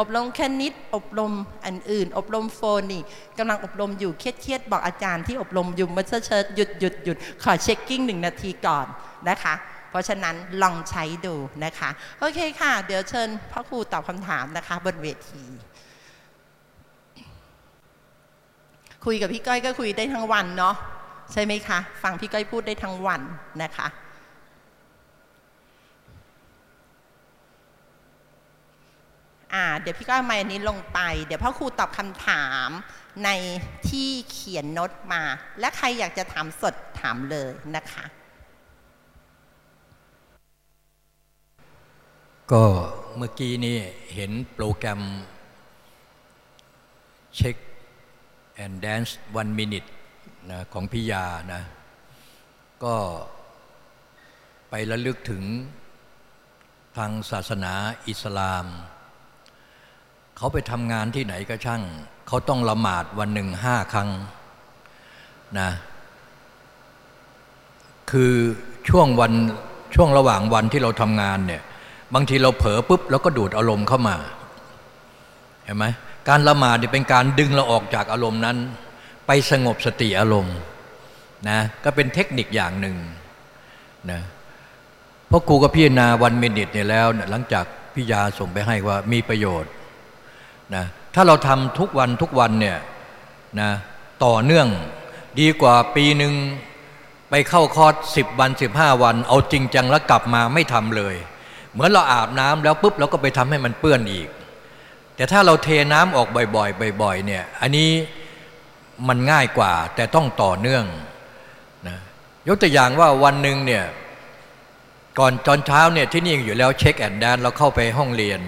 อบรมคณิตอบรมอันอื่น อบรมโฟนนี่กำลังอบรมอยู่เครียดๆบอกอาจารย์ที่อบรมอยู่มาเชิญหยุดหยุดหยุดขอเช็คกิ้งหนึ่งนาทีก่อนนะคะเพราะฉะนั้นลองใช้ดูนะคะ โอเคค่ะ เดี๋ยวเชิญพ่อครูตอบคำถามนะคะ บนเวที คุยกับพี่ก้อยก็คุยได้ทั้งวันเนาะใช่ไหมคะ ฟังพี่ก้อยพูดได้ทั้งวันนะคะ อ่า เดี๋ยวพี่ก้อยมาอันนี้ลงไป เดี๋ยวพ่อครูตอบคำถามในที่เขียนโน้ตมา และใครอยากจะถามสดถามเลยนะคะ ก็เมื่อกี้นี่เห็นโปรแกรม เช็ค and dance one minute นะของพิยานะ ก็ไประลึกถึงทางศาสนาอิสลาม เขาไปทำงานที่ไหนก็ช่าง เขาต้องละหมาดวันหนึ่งห้าครั้งนะคือช่วงวันช่วงระหว่างวันที่เราทำงานเนี่ย บางทีเราเผลอปุ๊บ แล้วก็ดูดอารมณ์เข้ามา เห็นไหม การละหมาดเป็นการดึงเราออกจากอารมณ์นั้น ไปสงบสติอารมณ์นะก็เป็นเทคนิคอย่างหนึ่งนะเพราะครูก็พิจารณาวันมินิทเนี่ยแล้วหลังจากพิยาส่งไปให้ว่ามีประโยชน์นะถ้าเราทำทุกวันทุกวันเนี่ยนะต่อเนื่องดีกว่าปีหนึ่งไปเข้าคอร์สสิบวันสิบห้าวัน เอาจริงจังแล้วกลับมาไม่ทำเลย เหมือนเราอาบน้ำแล้วปุ๊บเราก็ไปทำให้มันเปื้อนอีก แต่ถ้าเราเทน้ำออกบ่อยๆบ่อยๆเนี่ยอันนี้มันง่ายกว่า แต่ต้องต่อเนื่องนะยกตัวอย่างว่าวันหนึ่งเนี่ยก่อนตอนเช้าเนี่ยที่นี่อยู่แล้วเช็คแอนด์แดนเราเข้าไปห้องเรียน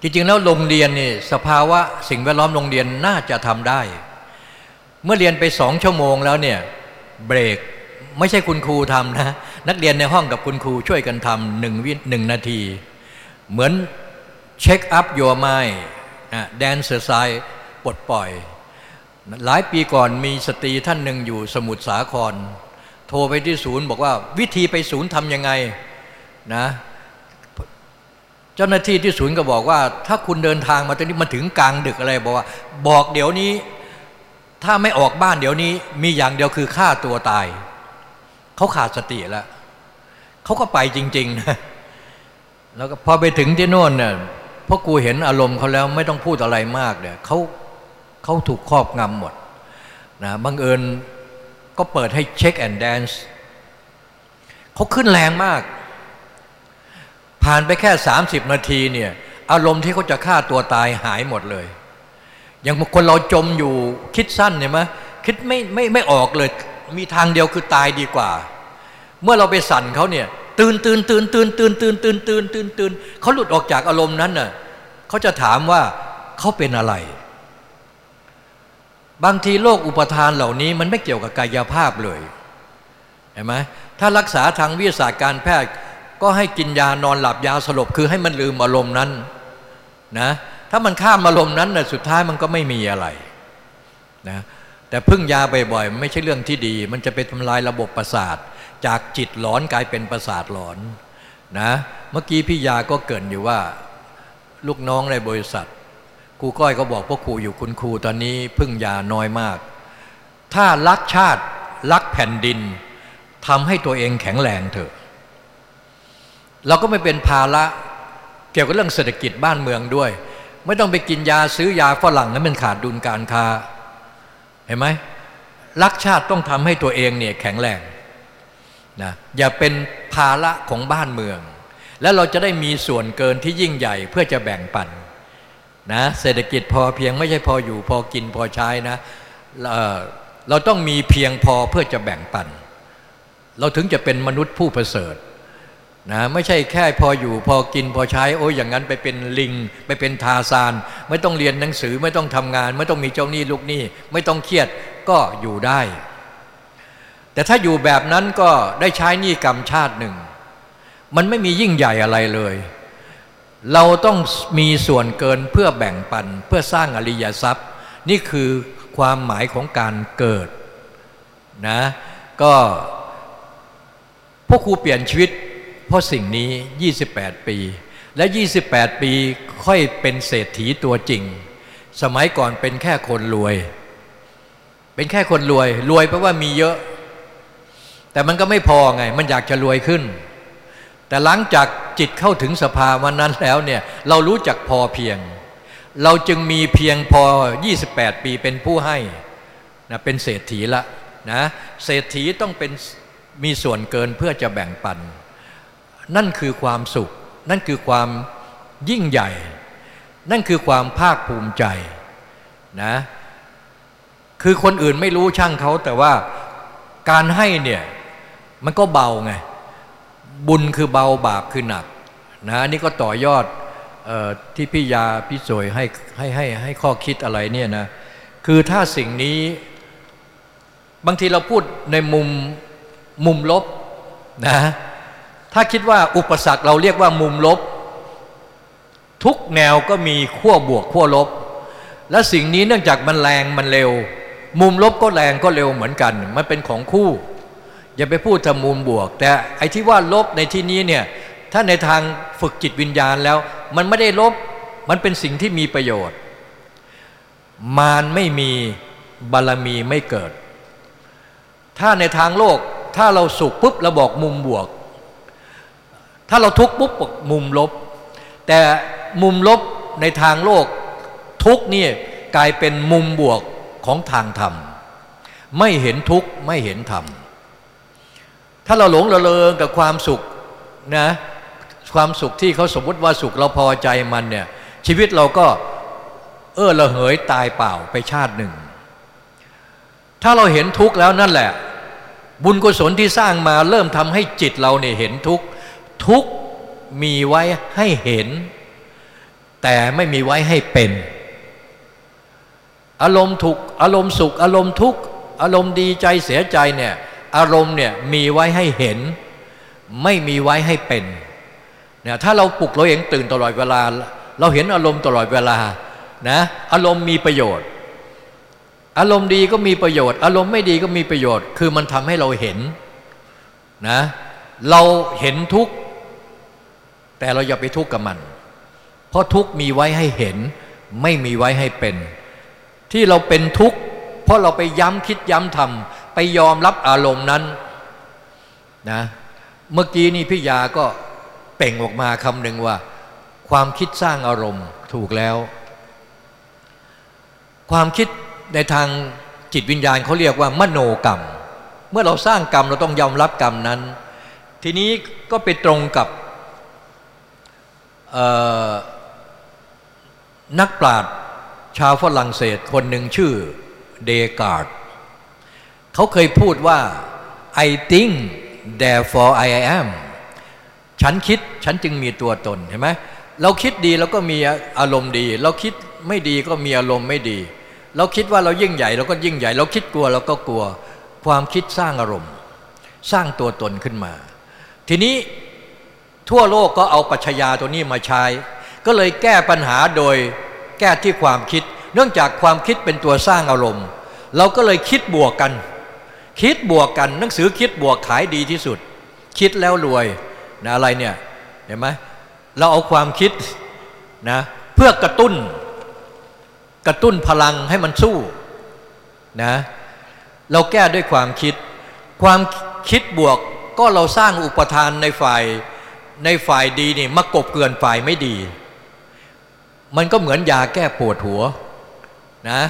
จริงๆแล้วโรงเรียนนี่สภาวะสิ่งแวดล้อมโรงเรียนน่าจะทำได้ เมื่อเรียนไปสองชั่วโมงแล้วเนี่ยเบรกไม่ใช่คุณครูทำนะ นักเรียนในห้องกับคุณครูช่วยกันทำหนึ่งวิหนึ่งนาที เหมือน shake up your mind dancercise ปลดปล่อย หลายปีก่อนมีสตรีท่านหนึ่งอยู่สมุทรสาคร โทรไปที่ศูนย์บอกว่าวิธีไปศูนย์ทำยังไงนะเจ้าหน้าที่ที่ศูนย์ก็บอกว่า ถ้าคุณเดินทางมาตอนนี้มาถึงกลางดึกอะไรบอกว่า บอกเดี๋ยวนี้ ถ้าไม่ออกบ้านเดี๋ยวนี้ มีอย่างเดียวคือฆ่าตัวตาย เขาขาดสติแล้วเขาก็ไปจริงๆนะแล้วก็พอไปถึงที่โน่นเนี่ย พราะกูเห็นอารมณ์เขาแล้วไม่ต้องพูดอะไรมากเนี่ยเขาเขาถูกครอบงำหมดนะบังเอิญก็เปิดให้เช็คแอนด์แดนซ์เขาขึ้นแรงมาก ผ่านไปแค่ 30 นาทีเนี่ยอารมณ์ที่เขาจะฆ่าตัวตายหายหมดเลย อย่างคนเราจมอยู่คิดสั้นเนี่ยมะคิดไม่ไม่ไม่ออกเลย มีทางเดียวคือตายดีกว่า เมื่อเราไปสั่นเขาเนี่ย ตื่นตื่นตื่นตื่นตื่นตื่นตื่นตื่นตื่นตื่นเขาหลุดออกจากอารมณ์นั้นน่ะเขาจะถามว่าเขาเป็นอะไร บางทีโรคอุปทานเหล่านี้มันไม่เกี่ยวกับกายภาพเลยเห็นไหมถ้ารักษาทางวิทยาศาสตร์การแพทย์ก็ให้กินยานอนหลับยาสลบคือให้มันลืมอารมณ์นั้นนะถ้ามันข้ามอารมณ์นั้นน่ะสุดท้ายมันก็ไม่มีอะไรนะแต่พึ่งยาบ่อยๆไม่ใช่เรื่องที่ดี มันจะไปทำลายระบบประสาท จากจิตหลอนกลายเป็นประสาทหลอนนะเมื่อกี้พี่ยาก็เกินอยู่ว่าลูกน้องในบริษัทครูก้อยก็บอกพวกครูอยู่คุณครูตอนนี้พึ่งยาน้อยมาก ถ้ารักชาติรักแผ่นดินทำให้ตัวเองแข็งแรงเถอะ เราก็ไม่เป็นภาระเกี่ยวกับเรื่องเศรษฐกิจบ้านเมืองด้วย ไม่ต้องไปกินยาซื้อยาฝรั่งนั้นมันขาดดุลการค้า เห็นไหมรักชาติต้องทำให้ตัวเองเนี่ยแข็งแรง นะอย่าเป็นภาระของบ้านเมือง แล้วเราจะได้มีส่วนเกินที่ยิ่งใหญ่เพื่อจะแบ่งปันนะเศรษฐกิจพอเพียงไม่ใช่พออยู่พอกินพอใช้นะเเราต้องมีเพียงพอเพื่อจะแบ่งปัน เราถึงจะเป็นมนุษย์ผู้ประเสริฐนะไม่ใช่แค่พออยู่พอกินพอใช้ โอ้ยอย่างนั้นไปเป็นลิง ไปเป็นทาซาน ไม่ต้องเรียนหนังสือไม่ต้องทำงาน ไม่ต้องมีเจ้าหนี้ลูกหนี้ ไม่ต้องเครียดก็อยู่ได้ แต่ถ้าอยู่แบบนั้นก็ได้ใช้หนี้กรรมชาติหนึ่ง มันไม่มียิ่งใหญ่อะไรเลย เราต้องมีส่วนเกินเพื่อแบ่งปันเพื่อสร้างอริยทรัพย์ นี่คือความหมายของการเกิดนะก็พวกครูเปลี่ยนชีวิต เพราะสิ่งนี้ 28 ปี และ 28 ปีค่อยเป็นเศรษฐีตัวจริง สมัยก่อนเป็นแค่คนรวย เป็นแค่คนรวย รวยเพราะว่ามีเยอะ แต่มันก็ไม่พอไง มันอยากจะรวยขึ้น แต่หลังจากจิตเข้าถึงสภาวะนั้นแล้วเนี่ยเรารู้จักพอเพียง เราจึงมีเพียงพอ 28 ปีเป็นผู้ให้นะเป็นเศรษฐีละนะเศรษฐีต้องเป็นมีส่วนเกินเพื่อจะแบ่งปัน นั่นคือความสุข นั่นคือความยิ่งใหญ่ นั่นคือความภาคภูมิใจนะคือคนอื่นไม่รู้ช่างเขาแต่ว่าการให้เนี่ย มันก็เบาไง บุญคือเบาบาปคือหนักนะนี่ก็ต่อยอดออที่พี่ยาพี่สวยให้ให้ให้ให้ข้อคิดอะไรเนี่ยนะคือถ้าสิ่งนี้บางทีเราพูดในมุมมุมลบนะถ้าคิดว่าอุปสรรคเราเรียกว่ามุมลบ ทุกแนวก็มีขั้วบวกขั้วลบ และสิ่งนี้เนื่องจากมันแรงมันเร็ว มุมลบก็แรงก็เร็วเหมือนกัน มันเป็นของคู่ อย่าไปพูดแต่มุมบวก แต่ไอ้ที่ว่าลบในที่นี้เนี่ยถ้าในทางฝึกจิตวิญญาณแล้ว มันไม่ได้ลบมันเป็นสิ่งที่มีประโยชน์ มารไม่มีบารมีไม่เกิด ถ้าในทางโลกถ้าเราสุขปุ๊บเราบอกมุมบวก ถ้าเราทุกข์ปุ๊บบอกมุมลบ แต่มุมลบในทางโลกทุกนี่กลายเป็นมุมบวกของทางธรรม ไม่เห็นทุกข์ไม่เห็นธรรม ถ้าเราหลงระเริงกับความสุขนะความสุขที่เขาสมมติว่าสุขเราพอใจมันเนี่ยชีวิตเราก็เออระเหยตายเปล่าไปชาติหนึ่ง ถ้าเราเห็นทุกข์แล้วนั่นแหละ บุญกุศลที่สร้างมาเริ่มทำให้จิตเราเนี่ยเห็นทุกข์ทุกข์มีไว้ให้เห็น แต่ไม่มีไว้ให้เป็น อารมณ์ทุกอารมณ์สุข อารมณ์ทุกข์อารมณ์ดีใจเสียใจเนี่ย อารมณ์เนี่ยมีไว้ให้เห็น ไม่มีไว้ให้เป็นเนี่ยถ้าเราปลุกเราเองตื่นตลอดเวลา เราเห็นอารมณ์ตลอดเวลานะอารมณ์มีประโยชน์ อารมณ์ดีก็มีประโยชน์ อารมณ์ไม่ดีก็มีประโยชน์ คือมันทำให้เราเห็นนะเราเห็นทุกข์แต่เราอย่าไปทุกข์กับมัน เพราะทุกข์มีไว้ให้เห็น ไม่มีไว้ให้เป็น ที่เราเป็นทุกข์เพราะเราไปย้ำคิดย้ำทำ ไปยอมรับอารมณ์นั้นนะเมื่อกี้นี่พี่ยาก็เป่งออกมาคำหนึ่งว่า ความคิดสร้างอารมณ์ถูกแล้ว ความคิดในทางจิตวิญญาณเขาเรียกว่ามโนกรรม เมื่อเราสร้างกรรมเราต้องยอมรับกรรมนั้น ทีนี้ก็ไปตรงกับนักปราชญ์ชาวฝรั่งเศสคนหนึ่งชื่อเดกาด เขาเคยพูดว่า I think therefore I am ฉันคิดฉันจึงมีตัวตนเห็นไหมเราคิดดีเราก็มีอารมณ์ดี เราคิดไม่ดีก็มีอารมณ์ไม่ดี เราคิดว่าเรายิ่งใหญ่เราก็ยิ่งใหญ่ เราคิดกลัวเราก็กลัว ความคิดสร้างอารมณ์ สร้างตัวตนขึ้นมา ทีนี้ทั่วโลกก็เอาปัชญาตัวนี้มาใช้ ก็เลยแก้ปัญหาโดยแก้ที่ความคิด เนื่องจากความคิดเป็นตัวสร้างอารมณ์ เราก็เลยคิดบวกกัน คิดบวกกันหนังสือคิดบวกขายดีที่สุด คิดแล้วรวยนะอะไรเนี่ยเห็นไหมเราเอาความคิดนะเพื่อกระตุ้น กระตุ้นพลังให้มันสู้นะเราแก้ด้วยความคิด ความคิดบวกก็เราสร้างอุปทานในฝ่ายในฝ่ายดีนี่มากบเกินฝ่ายไม่ดี มันก็เหมือนยาแก้ปวดหัวนะ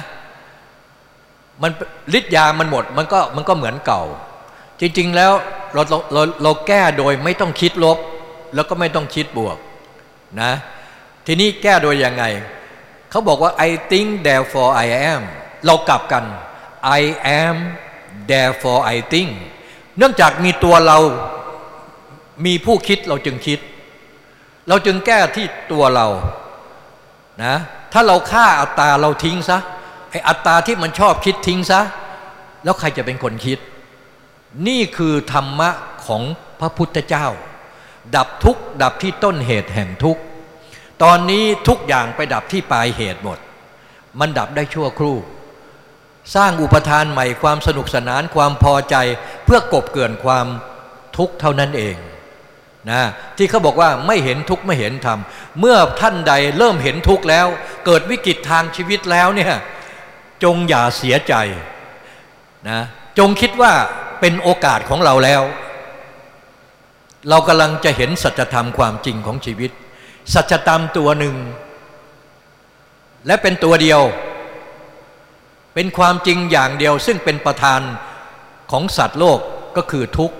มันฤทธิ์ยามันหมดมันก็มันก็เหมือนเก่า จริง ๆ แล้วเราเราเราแก้โดยไม่ต้องคิดลบ แล้วก็ไม่ต้องคิดบวกนะทีนี้แก้โดยยังไง เขาบอกว่า I think therefore I am เรากลับกัน I am therefore I think เนื่องจากมีตัวเรามีผู้คิดเราจึงคิด เราจึงแก้ที่ตัวเรานะถ้าเราฆ่าอัตตาเราทิ้งซะ ไออัตตาที่มันชอบคิดทิ้งซะ แล้วใครจะเป็นคนคิด นี่คือธรรมะของพระพุทธเจ้า ดับทุกดับที่ต้นเหตุแห่งทุกตอนนี้ทุกอย่างไปดับที่ปลายเหตุหมด มันดับได้ชั่วครู่ สร้างอุปทานใหม่ความสนุกสนานความพอใจเพื่อกบเกินความทุกข์เท่านั้นเองนะที่เขาบอกว่าไม่เห็นทุกข์ไม่เห็นธรรม เมื่อท่านใดเริ่มเห็นทุกข์แล้ว เกิดวิกฤตทางชีวิตแล้วเนี่ย จงอย่าเสียใจนะจงคิดว่าเป็นโอกาสของเราแล้ว เรากำลังจะเห็นสัจธรรมความจริงของชีวิต สัจธรรมตัวหนึ่ง และเป็นตัวเดียว เป็นความจริงอย่างเดียว ซึ่งเป็นประธานของสัตว์โลกก็คือทุกข์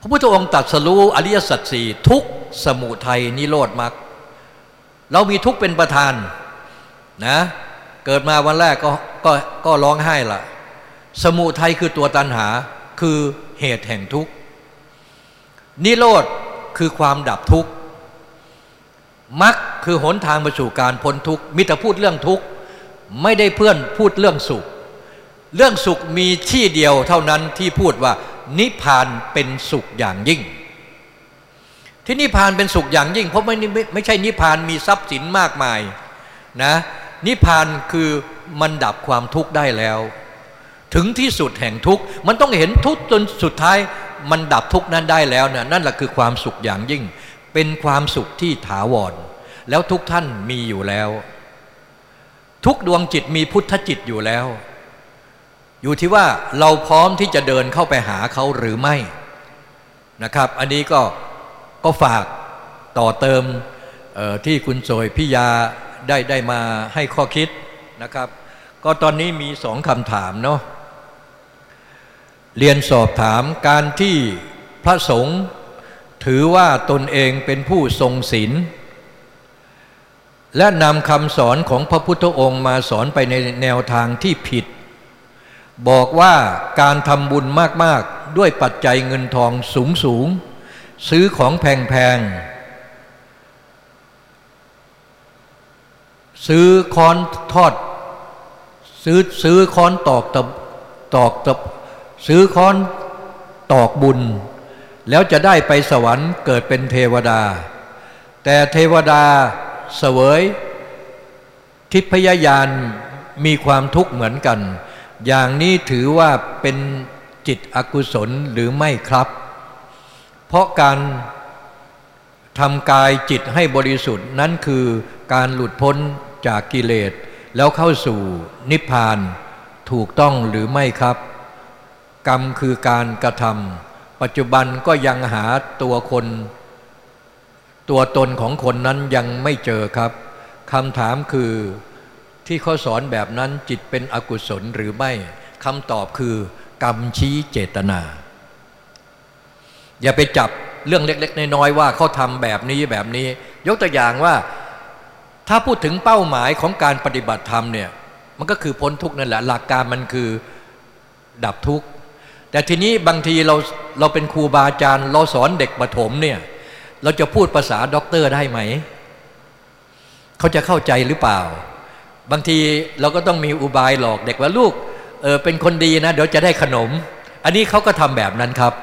พระพุทธองค์ตรัสรู้อริยสัจสี่ทุกสมุทัยนิโรธมรรคเรามีทุกข์เป็นประธานนะ เกิดมาวันแรกก็ก็ก็ร้องไห้ละสมุทัยคือตัวตัณหาคือเหตุแห่งทุกข์นิโรธคือความดับทุกข์มรรคคือหนทางไปสู่การพ้นทุกข์มิตรพูดเรื่องทุกข์ไม่ได้เพื่อนพูดเรื่องสุข เรื่องสุขมีที่เดียวเท่านั้นที่พูดว่านิพพานเป็นสุขอย่างยิ่ง ที่นิพพานเป็นสุขอย่างยิ่ง เพราะไม่ไม่ไม่ใช่นิพพานมีทรัพย์สินมากมายนะ นิพพานคือมันดับความทุกข์ได้แล้ว ถึงที่สุดแห่งทุกข์มันต้องเห็นทุกข์จนสุดท้ายมันดับทุกข์นั้นได้แล้วนะนั่นแหละคือความสุขอย่างยิ่ง เป็นความสุขที่ถาวร แล้วทุกท่านมีอยู่แล้ว ทุกดวงจิตมีพุทธจิตอยู่แล้ว อยู่ที่ว่าเราพร้อมที่จะเดินเข้าไปหาเขาหรือไม่นะครับ อันนี้ก็ก็ฝากต่อเติมออที่คุณโสยพิยา ได้ได้มาให้ข้อคิดนะครับ ก็ตอนนี้มีสองคำถามเนาะเรียนสอบถามการที่พระสงฆ์ถือว่าตนเองเป็นผู้ทรงศีลและนำคำสอนของพระพุทธองค์มาสอนไปในแนวทางที่ผิด บอกว่าการทำบุญมาก ๆ ด้วยปัจจัยเงินทองสูงสูง ซื้อของแพง ๆ ซื้อค้อนทอด ซื้อซื้อค้อนตอกตะตอกตะซื้อค้อนตอกบุญ แล้วจะได้ไปสวรรค์เกิดเป็นเทวดา แต่เทวดาเสวย ทิพยายานมีความทุกข์เหมือนกัน อย่างนี้ถือว่าเป็นจิตอกุศลหรือไม่ครับ เพราะการทำกายจิตให้บริสุทธิ์นั้นคือการหลุดพ้น จากกิเลส แล้วเข้าสู่นิพพานถูกต้องหรือไม่ครับ กรรมคือการกระทำปัจจุบันก็ยังหาตัวคน ตัวตนของคนนั้นยังไม่เจอครับคำถามคือที่เขาสอนแบบนั้นจิตเป็นอกุศลหรือไม่คำตอบคือกรรมชี้เจตนา อย่าไปจับเรื่องเล็ก ๆ น้อยๆว่าเขาทำแบบนี้แบบนี้ ยกตัวอย่างว่า ถ้าพูดถึงเป้าหมายของการปฏิบัติธรรมเนี่ยมันก็คือพ้นทุกข์นั่นแหละ หลักการมันคือดับทุกข์แต่ทีนี้บางทีเราเราเป็นครูบาอาจารย์ เราสอนเด็กประถมเนี่ยเราจะพูดภาษาด็อกเตอร์ได้ไหม เขาจะเข้าใจหรือเปล่า บางทีเราก็ต้องมีอุบายหลอกเด็กว่าลูกเออเป็นคนดีนะเดี๋ยวจะได้ขนม อันนี้เขาก็ทำแบบนั้นครับ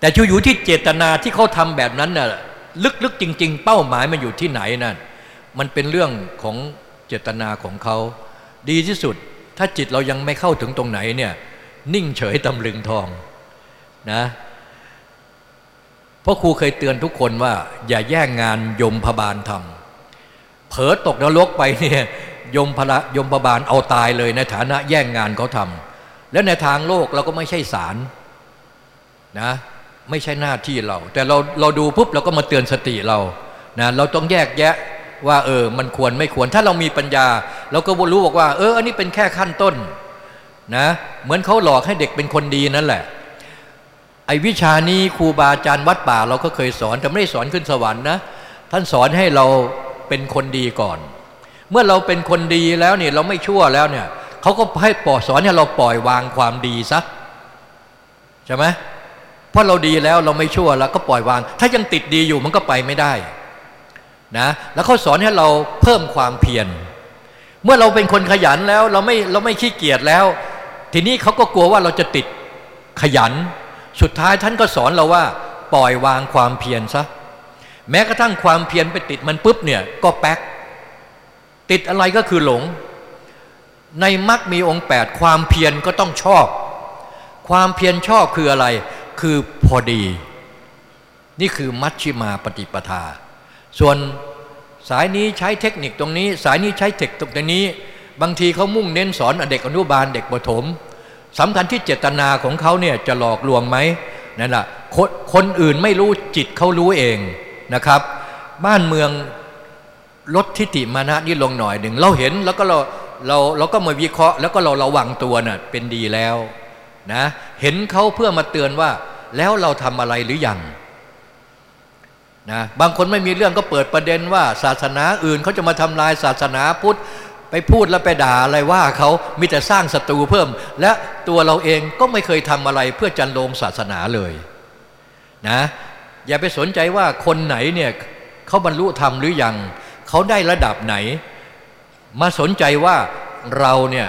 แต่ชูอยู่ที่เจตนาที่เขาทำแบบนั้นน่ะลึกๆจริง ๆ เป้าหมายมันอยู่ที่ไหนนั่น มันเป็นเรื่องของเจตนาของเขาดีที่สุดถ้าจิตเรายังไม่เข้าถึงตรงไหนเนี่ยนิ่งเฉยตำลึงทองนะพราะครูเคยเตือนทุกคนว่า อย่าแย่งงานยมพบาลทำเผลอตกนรกไปเนี่ยยมพระยมพบาลเอาตายเลยในฐานะแย่งงานเขาทำและในทางโลกเราก็ไม่ใช่ศาลนะไม่ใช่หน้าที่เรา แต่เราเราดูปุ๊บเราก็มาเตือนสติเรานะเราต้องแยกแยะ ว่าเออมันควรไม่ควรถ้าเรามีปัญญา เราก็รู้บอกว่า เอออันนี้เป็นแค่ขั้นต้นนะเหมือนเขาหลอกให้เด็กเป็นคนดีนั่นแหละ ไอ้วิชานี้ครูบาอาจารย์วัดป่า เราก็เคยสอนแต่ไม่ได้สอนขึ้นสวรรค์นะท่านสอนให้เราเป็นคนดีก่อน เมื่อเราเป็นคนดีแล้วเนี่ยเราไม่ชั่วแล้วเนี่ยเขาก็ให้ปล่อยสอนให้เราปล่อยวางความดีซะใช่ไหมเพราะเราดีแล้วเราไม่ชั่วแล้วก็ปล่อยวาง ถ้ายังติดดีอยู่มันก็ไปไม่ได้ นะแล้วเขาสอนให้เราเพิ่มความเพียร เมื่อเราเป็นคนขยันแล้วเราไม่เราไม่ขี้เกียจแล้ว ทีนี้เขาก็กลัวว่าเราจะติดขยัน สุดท้ายท่านก็สอนเราว่า ปล่อยวางความเพียรซะแม้กระทั่งความเพียรไปติดมันปุ๊บเนี่ยก็แป๊ก ติดอะไรก็คือหลง ในมรรคมีองค์แปดความเพียรก็ต้องชอบ ความเพียรชอบคืออะไร คือพอดี นี่คือมัชชิมาปฏิปทา ส่วนสายนี้ใช้เทคนิคตรงนี้ สายนี้ใช้เทคนิคตรงนี้ บางทีเขามุ่งเน้นสอนเด็กอนุบาลเด็กประถมสำคัญที่เจตนาของเขาเนี่ยจะหลอกลวงไหมนั่นแหละคคนอื่นไม่รู้จิตเขารู้เองนะครับ บ้านเมืองลดทิฏฐิมานะนี่ลงหน่อยหนึ่งเราเห็นแล้วก็เราเราเราก็มาวิเคราะห์แล้วก็เราระวังตัวน่ะเป็นดีแล้วนะเห็นเขาเพื่อมาเตือนว่าแล้วเราทำอะไรหรือยัง นะบางคนไม่มีเรื่องก็เปิดประเด็นว่า ศาสนาอื่นเขาจะมาทำลายศาสนาพุทธไปพูดแล้วไปด่าอะไรว่าเขามีแต่สร้างศัตรูเพิ่ม และตัวเราเองก็ไม่เคยทำอะไรเพื่อจันโลงศาสนาเลยนะอย่าไปสนใจว่าคนไหนเนี่ยเขาบรรลุธรรมหรือยังเขาได้ระดับไหน มาสนใจว่าเราเนี่ย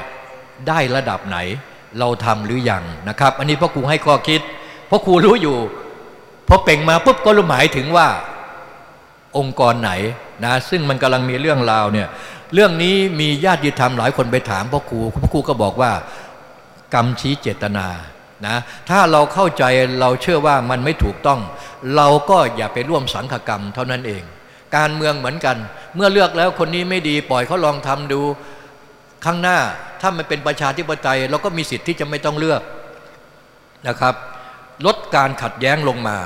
ได้ระดับไหน เราทำหรือยังนะครับ อันนี้พ่อครูให้ข้อคิดพ่อครูรู้อยู่ พอเป่งมาปุ๊บก็รู้หมายถึงว่าองค์กรไหนนะซึ่งมันกำลังมีเรื่องราวเนี่ยเรื่องนี้มีญาติธรรมหลายคนไปถามพ่อครูพ่อครูก็บอกว่า กรรมชี้เจตนานะถ้าเราเข้าใจเราเชื่อว่ามันไม่ถูกต้อง เราก็อย่าไปร่วมสังฆกรรมเท่านั้นเอง การเมืองเหมือนกัน เมื่อเลือกแล้วคนนี้ไม่ดีปล่อยเขาลองทำดูข้างหน้าถ้ามันเป็นประชาธิปไตย เราก็มีสิทธิ์ที่จะไม่ต้องเลือกนะครับ ลดการขัดแย้งลงมา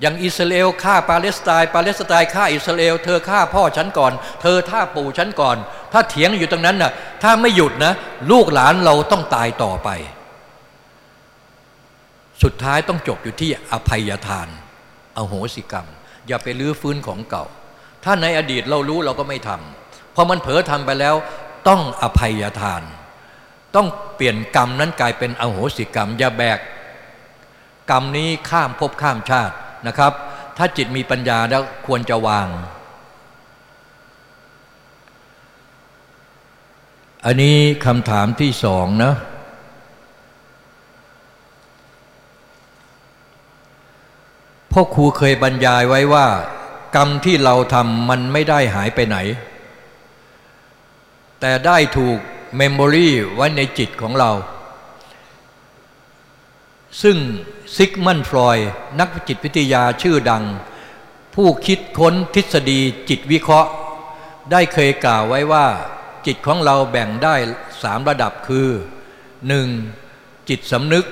อย่างอิสราเอลฆ่าปาเลสไตน์ปาเลสไตน์ฆ่าอิสราเอลเธอฆ่าพ่อฉันก่อน เธอฆ่าปู่ฉันก่อน ถ้าเถียงอยู่ตรงนั้นน่ะถ้าไม่หยุดนะ ลูกหลานเราต้องตายต่อไป สุดท้ายต้องจบอยู่ที่อภัยทานอโหสิกรรม อย่าไปลื้อฟื้นของเก่า ถ้าในอดีตเรารู้เราก็ไม่ทำพอมันเผลอทำไปแล้วต้องอภัยทาน ต้องเปลี่ยนกรรมนั้นกลายเป็นอโหสิกรรม อย่าแบก กรรมนี้ข้ามภพข้ามชาตินะครับ ถ้าจิตมีปัญญาแล้วควรจะวาง อันนี้คำถามที่สองนะพ่อครูเคยบรรยายไว้ว่า กรรมที่เราทำมันไม่ได้หายไปไหน แต่ได้ถูกเมมโมรีไว้ในจิตของเรา ซึ่ง ซิกมันฟรอย นักจิตวิทยาชื่อดัง ผู้คิดค้นทฤษฎีจิตวิเคราะห์ ได้เคยกล่าวไว้ว่า จิตของเราแบ่งได้สามระดับคือ 1. จิตสำนึก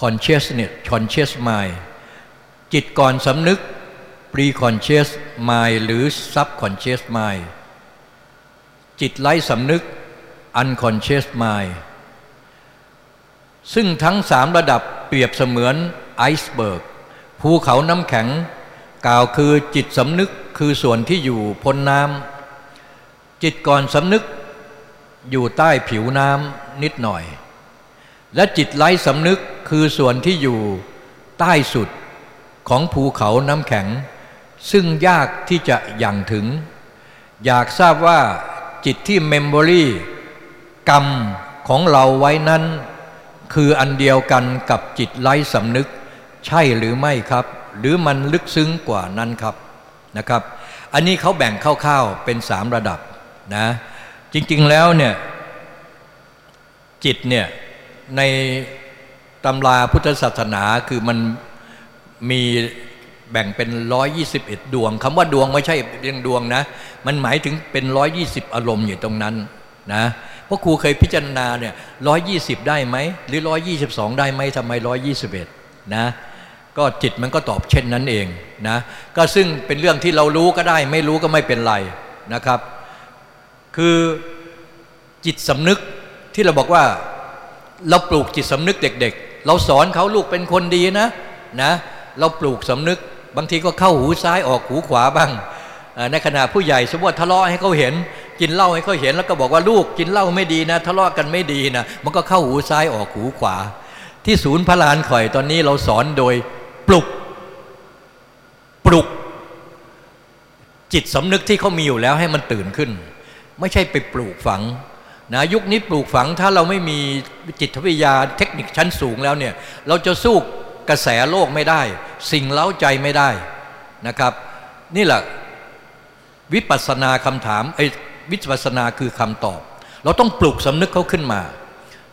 consciousness conscious mind จิตก่อนสำนึก pre-conscious mind หรือ subconscious mind จิตไร้สำนึก unconscious mind ซึ่งทั้งสามระดับเปรียบเสมือนไอซ์เบิร์กภูเขาน้ำแข็ง กล่าวคือจิตสำนึกคือส่วนที่อยู่พ้นน้ำจิตก่อนสำนึกอยู่ใต้ผิวน้ำนิดหน่อย และจิตไร้สำนึกคือส่วนที่อยู่ใต้สุดของภูเขาน้ำแข็ง ซึ่งยากที่จะอย่างถึง อยากทราบว่าจิตที่เมมโมรีกรรมของเราไว้นั้น คืออันเดียวกันกับจิตไร้สำนึก ใช่หรือไม่ครับ หรือมันลึกซึ้งกว่านั้นครับนะครับ อันนี้เขาแบ่งคร่าวๆเป็นสามระดับนะจริงๆแล้วเนี่ยจิตเนี่ยในตำราพุทธศาสนาคือมันมีแบ่งเป็น 121 ดวงคำว่าดวงไม่ใช่เรียงดวงนะ มันหมายถึงเป็น 120 อารมณ์อยู่ตรงนั้นนะ พราะครูเคยพิจารณาเนี่ย120ได้ไหม หรือ122ได้ไหมทำไม121นะก็จิตมันก็ตอบเช่นนั้นเองนะก็ซึ่งเป็นเรื่องที่เรารู้ก็ได้ ไม่รู้ก็ไม่เป็นไรนะครับ คือจิตสำนึกที่เราบอกว่าเราปลูกจิตสำนึกเด็ก ๆ เราสอนเขาลูกเป็นคนดีนะนะเราปลูกสำนึก บางทีก็เข้าหูซ้ายออกหูขวาบ้าง ในขณะผู้ใหญ่สมมติทะเลาะให้เขาเห็น กินเหล้าให้เขาเห็นแล้วก็บอกว่าลูกกินเหล้าไม่ดีนะทะเลาะกันไม่ดีนะมันก็เข้าหูซ้ายออกหูขวา ที่ศูนย์พระลานข่อยตอนนี้เราสอนโดยปลุก ปลุก จิตสำนึกที่เขามีอยู่แล้วให้มันตื่นขึ้น ไม่ใช่ไปปลูกฝังนะยุคนี้ปลูกฝังถ้าเราไม่มีจิตวิทยาเทคนิคชั้นสูงแล้วเนี่ยเราจะสู้กระแสโลกไม่ได้ สิ่งเล้าใจไม่ได้นะครับ นี่แหละวิปัสสนาคำถามไอ้ วิปัสสนาคือคำตอบ เราต้องปลุกสำนึกเขาขึ้นมา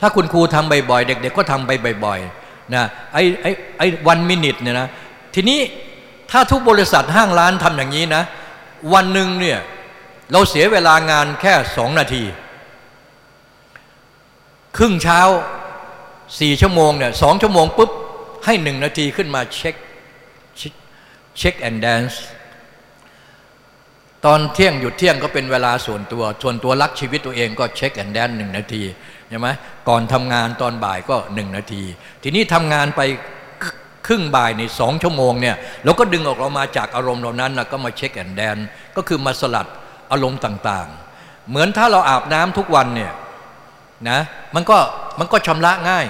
ถ้าคุณครูทำบ่อยๆ เด็ก ๆ ก็ทำไปบ่อยๆนะไอ้ไอ้ไอ้ one minute เนี่ยนะทีนี้ถ้าทุกบริษัทห้างร้านทำอย่างนี้นะ วันหนึ่งเนี่ยเราเสียเวลางานแค่สองนาที ครึ่งเช้าสี่ชั่วโมงเนี่ยสองชั่วโมงปุ๊บ ให้หนึ่งนาทีขึ้นมา shake shake and dance ตอนเที่ยงหยุดเที่ยงก็เป็นเวลาส่วนตัว ส่วนตัวรักชีวิตตัวเองก็ shake and dance หนึ่งนาทีใช่ไหมก่อนทำงานตอนบ่ายก็หนึ่งนาที ทีนี้ทำงานไปครึ่งบ่ายในสองชั่วโมงเนี่ยเราก็ดึงออกเรามาจากอารมณ์เหล่านั้นนะก็มาเช็คแอนแดนก็คือมาสลัดอารมณ์ต่างๆ เหมือนถ้าเราอาบน้ำทุกวันเนี่ยนะมันก็มันก็ชำระง่าย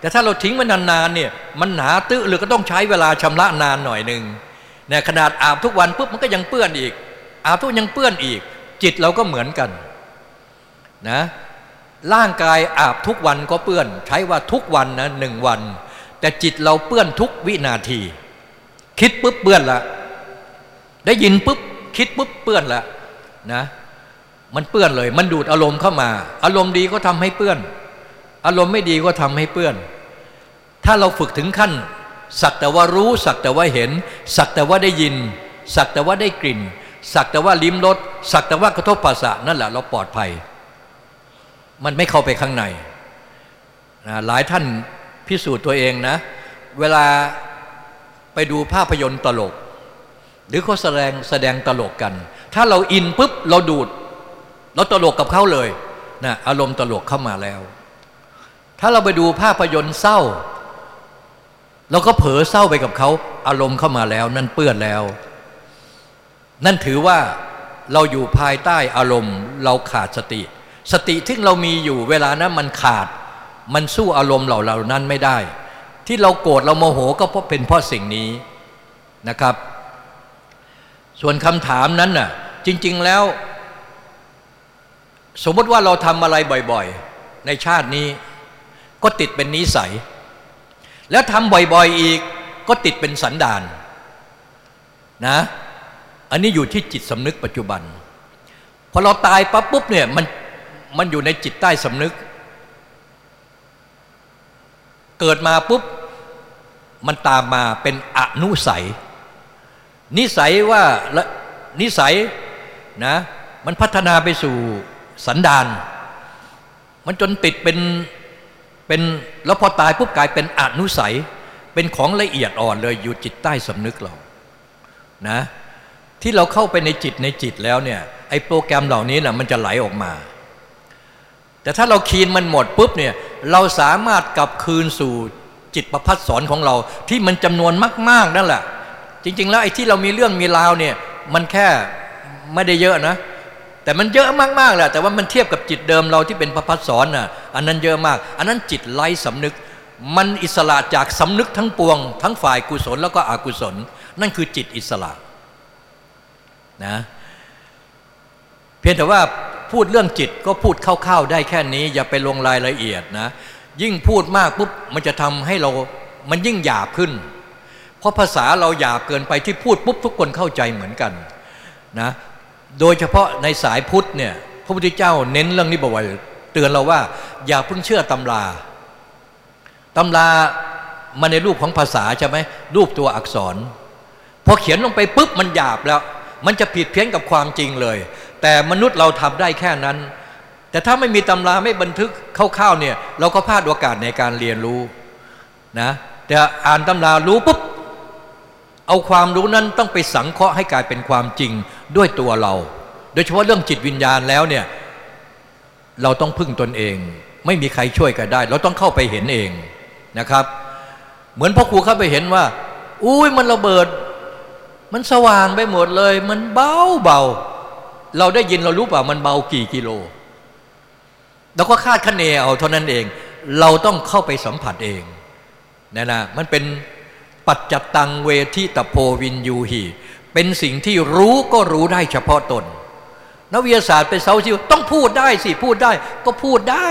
แต่ถ้าเราทิ้งมันนานๆเนี่ยมันหนาตื้อหรือก็ต้องใช้เวลาชำระนานหน่อยหนึ่งเนี่ยขนาดอาบทุกวันปุ๊บมันก็ยังเปื้อนอีก อาบทุกยังเปื้อนอีก จิตเราก็เหมือนกันนะร่างกายอาบทุกวันก็เปื้อน ใช้ว่าทุกวันนะหนึ่งวัน แต่จิตเราเปื้อนทุกวินาที คิดปุ๊บเปื้อนละได้ยินปุ๊บคิดปุ๊บเปื้อนละนะมันเปื้อนเลย มันดูดอารมณ์เข้ามา อารมณ์ดีก็ทำให้เปื้อน อารมณ์ไม่ดีก็ทำให้เปื้อน ถ้าเราฝึกถึงขั้น สักแต่ว่ารู้ สักแต่ว่าเห็น สักแต่ว่าได้ยิน สักแต่ว่าได้กลิ่น สักแต่ว่าลิ้มรสสักแต่ว่ากระทบภาษานั่นแหละเราปลอดภัย มันไม่เข้าไปข้างในนะหลายท่านพิสูจน์ตัวเองนะ เวลาไปดูภาพยนตร์ตลก หรือเขาแสดงแสดงตลกกัน ถ้าเราอินปุ๊บเราดูด เราตลกกับเขาเลยนะอารมณ์ตลกเข้ามาแล้ว ถ้าเราไปดูภาพยนตร์เศร้าเราก็เผลอเศร้าไปกับเขาอารมณ์เข้ามาแล้ว นั่นเปื้อนแล้ว นั่นถือว่าเราอยู่ภายใต้อารมณ์เราขาดสติ สติที่เรามีอยู่เวลานั้นมันขาด มันสู้อารมณ์เหล่าเรานั้นไม่ได้ ที่เราโกรธเราโมโหก็เพราะเป็นเพราะสิ่งนี้นะครับ ส่วนคำถามนั้นน่ะจริง ๆแล้ว สมมติว่าเราทำอะไรบ่อยๆ ในชาตินี้ ก็ติดเป็นนิสัย แล้วทำบ่อยๆอีกก็ติดเป็นสันดานนะ อันนี้อยู่ที่จิตสำนึกปัจจุบัน พอเราตายปั๊บปุ๊บเนี่ยมันมันอยู่ในจิตใต้สำนึก เกิดมาปุ๊บมันตามมาเป็นอนุสัย นิสัยว่านิสัยนะมันพัฒนาไปสู่สันดาน มันจนติดเป็นเป็นแล้วพอตายปุ๊บกลายเป็นอนุสัย เป็นของละเอียดอ่อนเลยอยู่จิตใต้สำนึกเรานะ ที่เราเข้าไปในจิตในจิตแล้วเนี่ยไอ้โปรแกรมเหล่านี้นะมันจะไหลออกมา แต่ถ้าเราคีนมันหมดปุ๊บเนี่ยเราสามารถกลับคืนสู่จิตประพัดสอนของเราที่มันจำนวนมาก ๆนั่นแหละ จริง ๆ แล้วไอ้ที่เรามีเรื่องมีราวเนี่ยมันแค่ไม่ได้เยอะนะ แต่มันเยอะมากๆแหละแต่ว่ามันเทียบกับจิตเดิมเราที่เป็นประพัดสอนน่ะอันนั้นเยอะมาก อันนั้นจิตไร้สำนึก มันอิสระจากสำนึกทั้งปวง ทั้งฝ่ายกุศลแล้วก็อกุศล นั่นคือจิตอิสระ นะเพียงแต่ว่าพูดเรื่องจิตก็พูดคร่าวๆได้แค่นี้ อย่าไปลงรายละเอียดนะ ยิ่งพูดมากปุ๊บมันจะทำให้เรามันยิ่งหยาบขึ้น เพราะภาษาเราหยาบเกินไปที่พูดปุ๊บทุกคนเข้าใจเหมือนกันนะโดยเฉพาะในสายพุทธเนี่ยพระพุทธเจ้าเน้นเรื่องนี้บ่อยเตือนเราว่า อย่าเพิ่งเชื่อตำราตำรามาในรูปของภาษาใช่ไหมรูปตัวอักษร พอเขียนลงไปปุ๊บมันหยาบแล้ว มันจะผิดเพี้ยนกับความจริงเลย แต่มนุษย์เราทำได้แค่นั้น แต่ถ้าไม่มีตำราไม่บันทึกคร่าวๆเนี่ย เราก็พลาดโอกาสในการเรียนรู้นะแต่อ่านตำรารู้ปุ๊บเอาความรู้นั้นต้องไปสังเคราะห์ให้กลายเป็นความจริงด้วยตัวเรา โดยเฉพาะเรื่องจิตวิญญาณแล้วเนี่ยเราต้องพึ่งตนเอง ไม่มีใครช่วยกันได้ เราต้องเข้าไปเห็นเองนะครับ เหมือนพ่อครูเข้าไปเห็นว่า อุ้ยมันระเบิด มันสว่างไปหมดเลย มันเบาเบา เราได้ยินเรารู้เปล่ามันเบากี่กิโลเราก็คาดคะเนเอาเท่านั้นเอง เราต้องเข้าไปสัมผัสเองนะนะมันเป็นปัจจตังเวทิตโพวินยูหีเป็นสิ่งที่รู้ก็รู้ได้เฉพาะตน นักวิทยาศาสตร์เป็นเซาซิวต้องพูดได้สิ พูดได้ก็พูดได้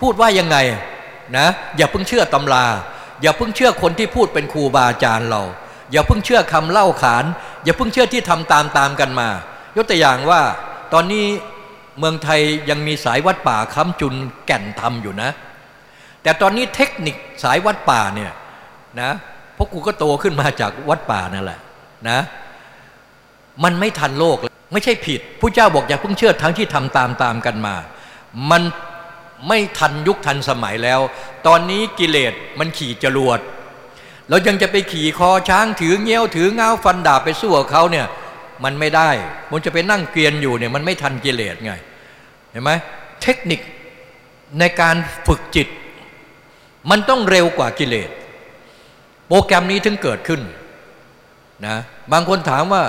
พูดว่ายังไงนะอย่าเพิ่งเชื่อตำรา อย่าเพิ่งเชื่อคนที่พูดเป็นครูบาอาจารย์เรา อย่าเพิ่งเชื่อคำเล่าขาน อย่าเพิ่งเชื่อที่ทำตามตามกันมา ยกตัวอย่างว่าตอนนี้เมืองไทยยังมีสายวัดป่าค้ำจุนแก่นทำอยู่นะ แต่ตอนนี้เทคนิคสายวัดป่าเนี่ยนะพราะกูก็โตขึ้นมาจากวัดป่านั่นแหละนะมันไม่ทันโลก ไม่ใช่ผิดผู้เจ้าบอกอย่าเพิ่งเชื่อทั้งที่ทำตามตามกันมา มันไม่ทันยุคทันสมัยแล้ว ตอนนี้กิเลสมันขี่จรวด เรายังจะไปขี่คอช้างถือเงี้ยวถือเงาฟันดาบไปสู้กับเขาเนี่ยมันไม่ได้ มันจะไปนั่งเกวียนอยู่เนี่ยมันไม่ทันกิเลสไง เห็นไหมเทคนิคในการฝึกจิต มันต้องเร็วกว่ากิเลส โปรแกรมนี้ถึงเกิดขึ้นนะบางคนถามว่า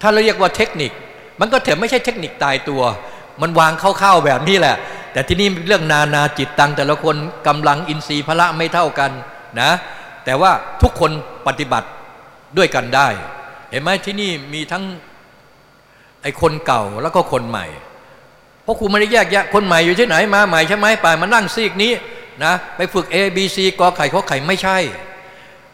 ถ้าเราเรียกว่าเทคนิค มันก็เถอะไม่ใช่เทคนิคตายตัว มันวางเข้าๆแบบนี้แหละ แต่ที่นี่เรื่องนานาจิตตัง แต่ละคนกำลังอินทรีย์พละไม่เท่ากันนะ แต่ว่าทุกคนปฏิบัติด้วยกันได้ เห็นไหมที่นี่มีทั้งไอ้คนเก่าแล้วก็คนใหม่ เพราะครูไม่ได้แยกแยะคนใหม่อยู่ที่ไหนมาใหม่ใช่ไหมไปมานั่งซีกนี้นะไปฝึก A B C กอไข่ข้อไข่ไม่ใช่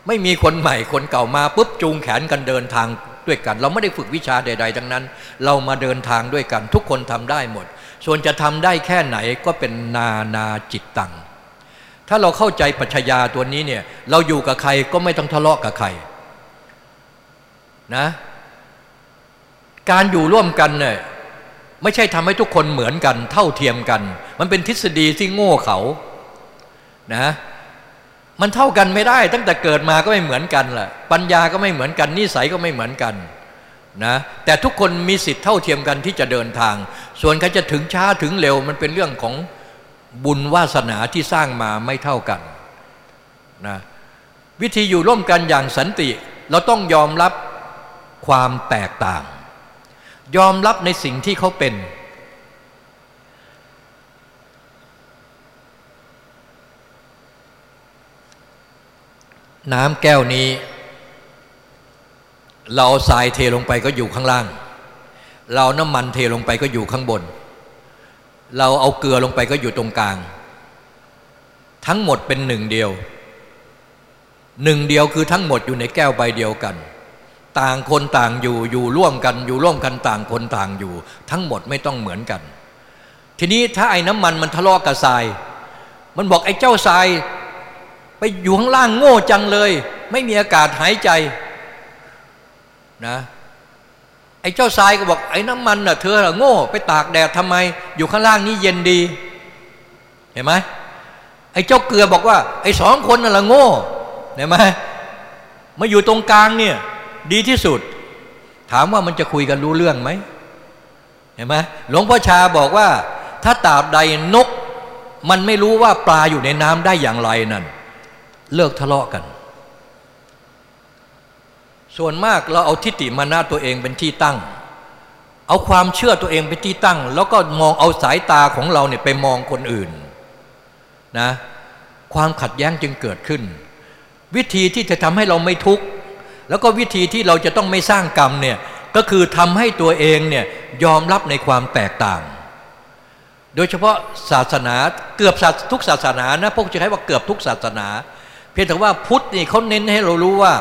ไม่มีคนใหม่คนเก่ามาปุ๊บจูงแขนกันเดินทางด้วยกัน เราไม่ได้ฝึกวิชาใดๆทั้งนั้น เรามาเดินทางด้วยกัน ทุกคนทำได้หมด ส่วนจะทำได้แค่ไหนก็เป็นนานาจิตตัง ถ้าเราเข้าใจปัจจยาตัวนี้เนี่ยเราอยู่กับใครก็ไม่ต้องทะเลาะกับใครนะการอยู่ร่วมกันเนี่ยไม่ใช่ทำให้ทุกคนเหมือนกัน เท่าเทียมกัน มันเป็นทฤษฎีที่โง่เขานะมันเท่ากันไม่ได้ ตั้งแต่เกิดมาก็ไม่เหมือนกันแหละปัญญาก็ไม่เหมือนกัน นิสัยก็ไม่เหมือนกันนะแต่ทุกคนมีสิทธิ์เท่าเทียมกันที่จะเดินทาง ส่วนใครจะถึงช้าถึงเร็วมันเป็นเรื่องของ บุญวาสนาที่สร้างมาไม่เท่ากันนะวิธีอยู่ร่วมกันอย่างสันติ เราต้องยอมรับความแตกต่าง ยอมรับในสิ่งที่เขาเป็น น้ำแก้วนี้ เราทรายเทลงไปก็อยู่ข้างล่าง เราน้ำมันเทลงไปก็อยู่ข้างบน เราเอาเกลือลงไปก็อยู่ตรงกลาง ทั้งหมดเป็นหนึ่งเดียว หนึ่งเดียวคือทั้งหมดอยู่ในแก้วใบเดียวกัน ต่างคนต่างอยู่อยู่ร่วมกันอยู่ร่วมกันต่างคนต่างอยู่ ทั้งหมดไม่ต้องเหมือนกัน ทีนี้ถ้าไอ้น้ำมันมันทะเลาะกับทราย มันบอกไอ้เจ้าทราย ไปอยู่ข้างล่างโง่จังเลย ไม่มีอากาศหายใจนะ ไอ้เจ้าทรายก็บอกไอ้น้ำมันน่ะเธอโง่ไปตากแดดทำไม อยู่ข้างล่างนี้เย็นดี เห็นไหมไอ้เจ้าเกลือบอกว่า ไอ้สองคนน่ะละโง่เห็นไหมมาอยู่ตรงกลางเนี่ยดีที่สุด ถามว่ามันจะคุยกันรู้เรื่องไหมเห็นไหมหลวงพ่อชาบอกว่า ถ้าตาบใดนก มันไม่รู้ว่าปลาอยู่ในน้ำได้อย่างไรนั่น เลิกทะเลาะกัน ส่วนมากเราเอาทิฏฐิมานาตัวเองเป็นที่ตั้ง เอาความเชื่อตัวเองเป็นที่ตั้ง แล้วก็มองเอาสายตาของเราเนี่ยไปมองคนอื่นนะความขัดแย้งจึงเกิดขึ้น วิธีที่จะทำให้เราไม่ทุกข์แล้วก็วิธีที่เราจะต้องไม่สร้างกรรมเนี่ยก็คือทำให้ตัวเองเนี่ยยอมรับในความแตกต่าง โดยเฉพาะศาสนาเกือบทุกศาสนานะพวกจะใช้ว่าเกือบทุกศาสนา เพียงแต่ว่าพุทธนี่เขาเน้นให้เรารู้ว่า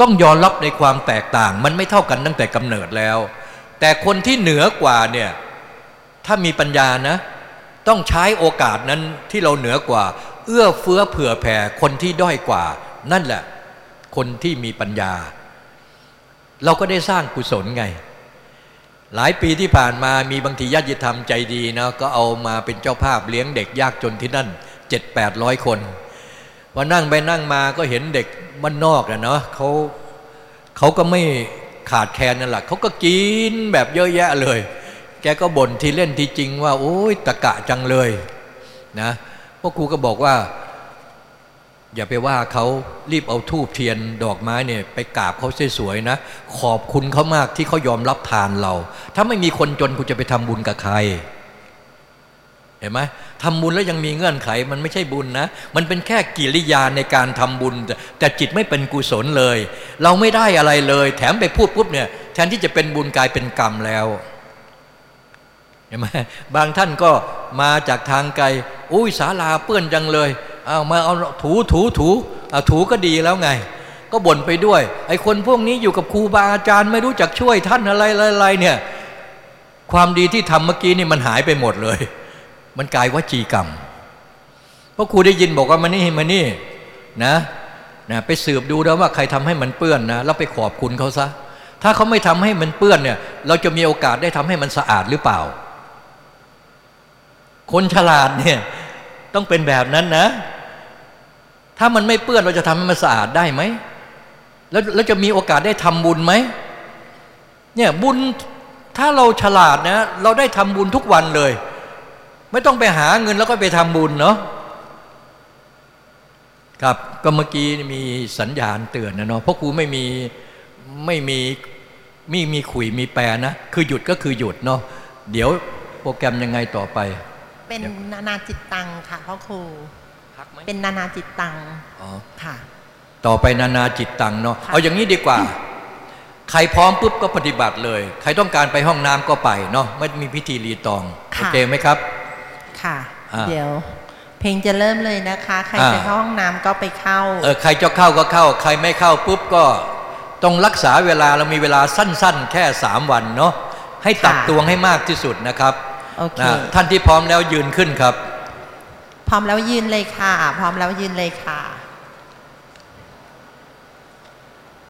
ต้องยอมรับในความแตกต่าง มันไม่เท่ากันตั้งแต่กำเนิดแล้ว แต่คนที่เหนือกว่าเนี่ยถ้ามีปัญญานะ ต้องใช้โอกาสนั้นที่เราเหนือกว่า เอื้อเฟื้อเผื่อแผ่คนที่ด้อยกว่า นั่นแหละ คนที่มีปัญญา เราก็ได้สร้างกุศลไง หลายปีที่ผ่านมามีบางทีญาติธรรมใจดีนะก็เอามาเป็นเจ้าภาพเลี้ยงเด็กยากจนที่นั่นเจ็ดแปดร้อยคน พอนั่งไปนั่งมาก็เห็นเด็กบ้านนอกนะเนาะเขาเขาก็ไม่ขาดแคลนนั่นแหละเขาก็กินแบบเยอะแยะเลย แกก็บ่นทีเล่นทีจริงว่า โอ้ยตะกะจังเลยนะพวกครูก็บอกว่า อย่าไปว่าเขารีบเอาทูบเทียนดอกไม้เนี่ยไปกราบเขาสวยๆนะ ขอบคุณเขามากที่เขายอมรับทานเรา ถ้าไม่มีคนจนคุณจะไปทำบุญกับใคร เห็นไหมทำบุญแล้วยังมีเงื่อนไขมันไม่ใช่บุญนะ มันเป็นแค่กิริยาในการทำบุญ แต่จิตไม่เป็นกุศลเลย เราไม่ได้อะไรเลย แถมไปพูดปุ๊บเนี่ยแทนที่จะเป็นบุญกลายเป็นกรรมแล้วเห็นไหมบางท่านก็มาจากทางไกลอุ้ยศาลาเปื้อนจังเลยเอามาเอาถูถูถูเอาถูก็ดีแล้วไง ก็บ่นไปด้วย ไอ้คนพวกนี้อยู่กับครูบาอาจารย์ไม่รู้จักช่วยท่านอะไรอะไรเนี่ย ความดีที่ทำเมื่อกี้นี่มันหายไปหมดเลย มันกลายวจีกรรมเพราะครูได้ยินบอกว่ามานี่มานี่นะนะไปสืบดูแล้วว่าใครทำให้มันเปื้อนนะแล้วไปขอบคุณเขาซะ ถ้าเขาไม่ทำให้มันเปื้อนเนี่ย เราจะมีโอกาสได้ทำให้มันสะอาดหรือเปล่า คนฉลาดเนี่ยต้องเป็นแบบนั้นนะ ถ้ามันไม่เปื้อนเราจะทำให้มันสะอาดได้ไหมแล้วเราจะมีโอกาสได้ทำบุญไหมเนี่ยบุญถ้าเราฉลาดนะ เราได้ทำบุญทุกวันเลย ไม่ต้องไปหาเงินแล้วก็ไปทำบุญเนาะครับก็เมื่อกี้มีสัญญาณเตือนนะเนาะเพราะครูไม่มีไม่มีไม่มีขุยมีแปรนะ คือหยุดก็คือหยุดเนาะเดี๋ยวโปรแกรมยังไงต่อไป เป็นนานาจิตตังค่ะพ่อครูเป็นนานาจิตตังอ๋อค่ะ ต่อไปนานาจิตตังเนาะค่ะเอาอย่างนี้ดีกว่า ใครพร้อมปุ๊บก็ปฏิบัติเลย ใครต้องการไปห้องน้ำก็ไปเนาะไม่มีพิธีรีตองโอเคไหมครับ ค่ะอ่าเดี๋ยว เพลงจะเริ่มเลยนะคะ ใครอ่าจะเข้าห้องน้ำก็ไปเข้า เออใครจะเข้าก็เข้า ใครไม่เข้าปุ๊บก็ต้องรักษาเวลาเรามีเวลาสั้น ๆ แค่สามวันเนาะให้ตักค่ะตวงให้มากที่สุดนะครับโอเคนะท่านที่พร้อมแล้วยืนขึ้นครับ พร้อมแล้วยืนเลยค่ะ พร้อมแล้วยืนเลยค่ะ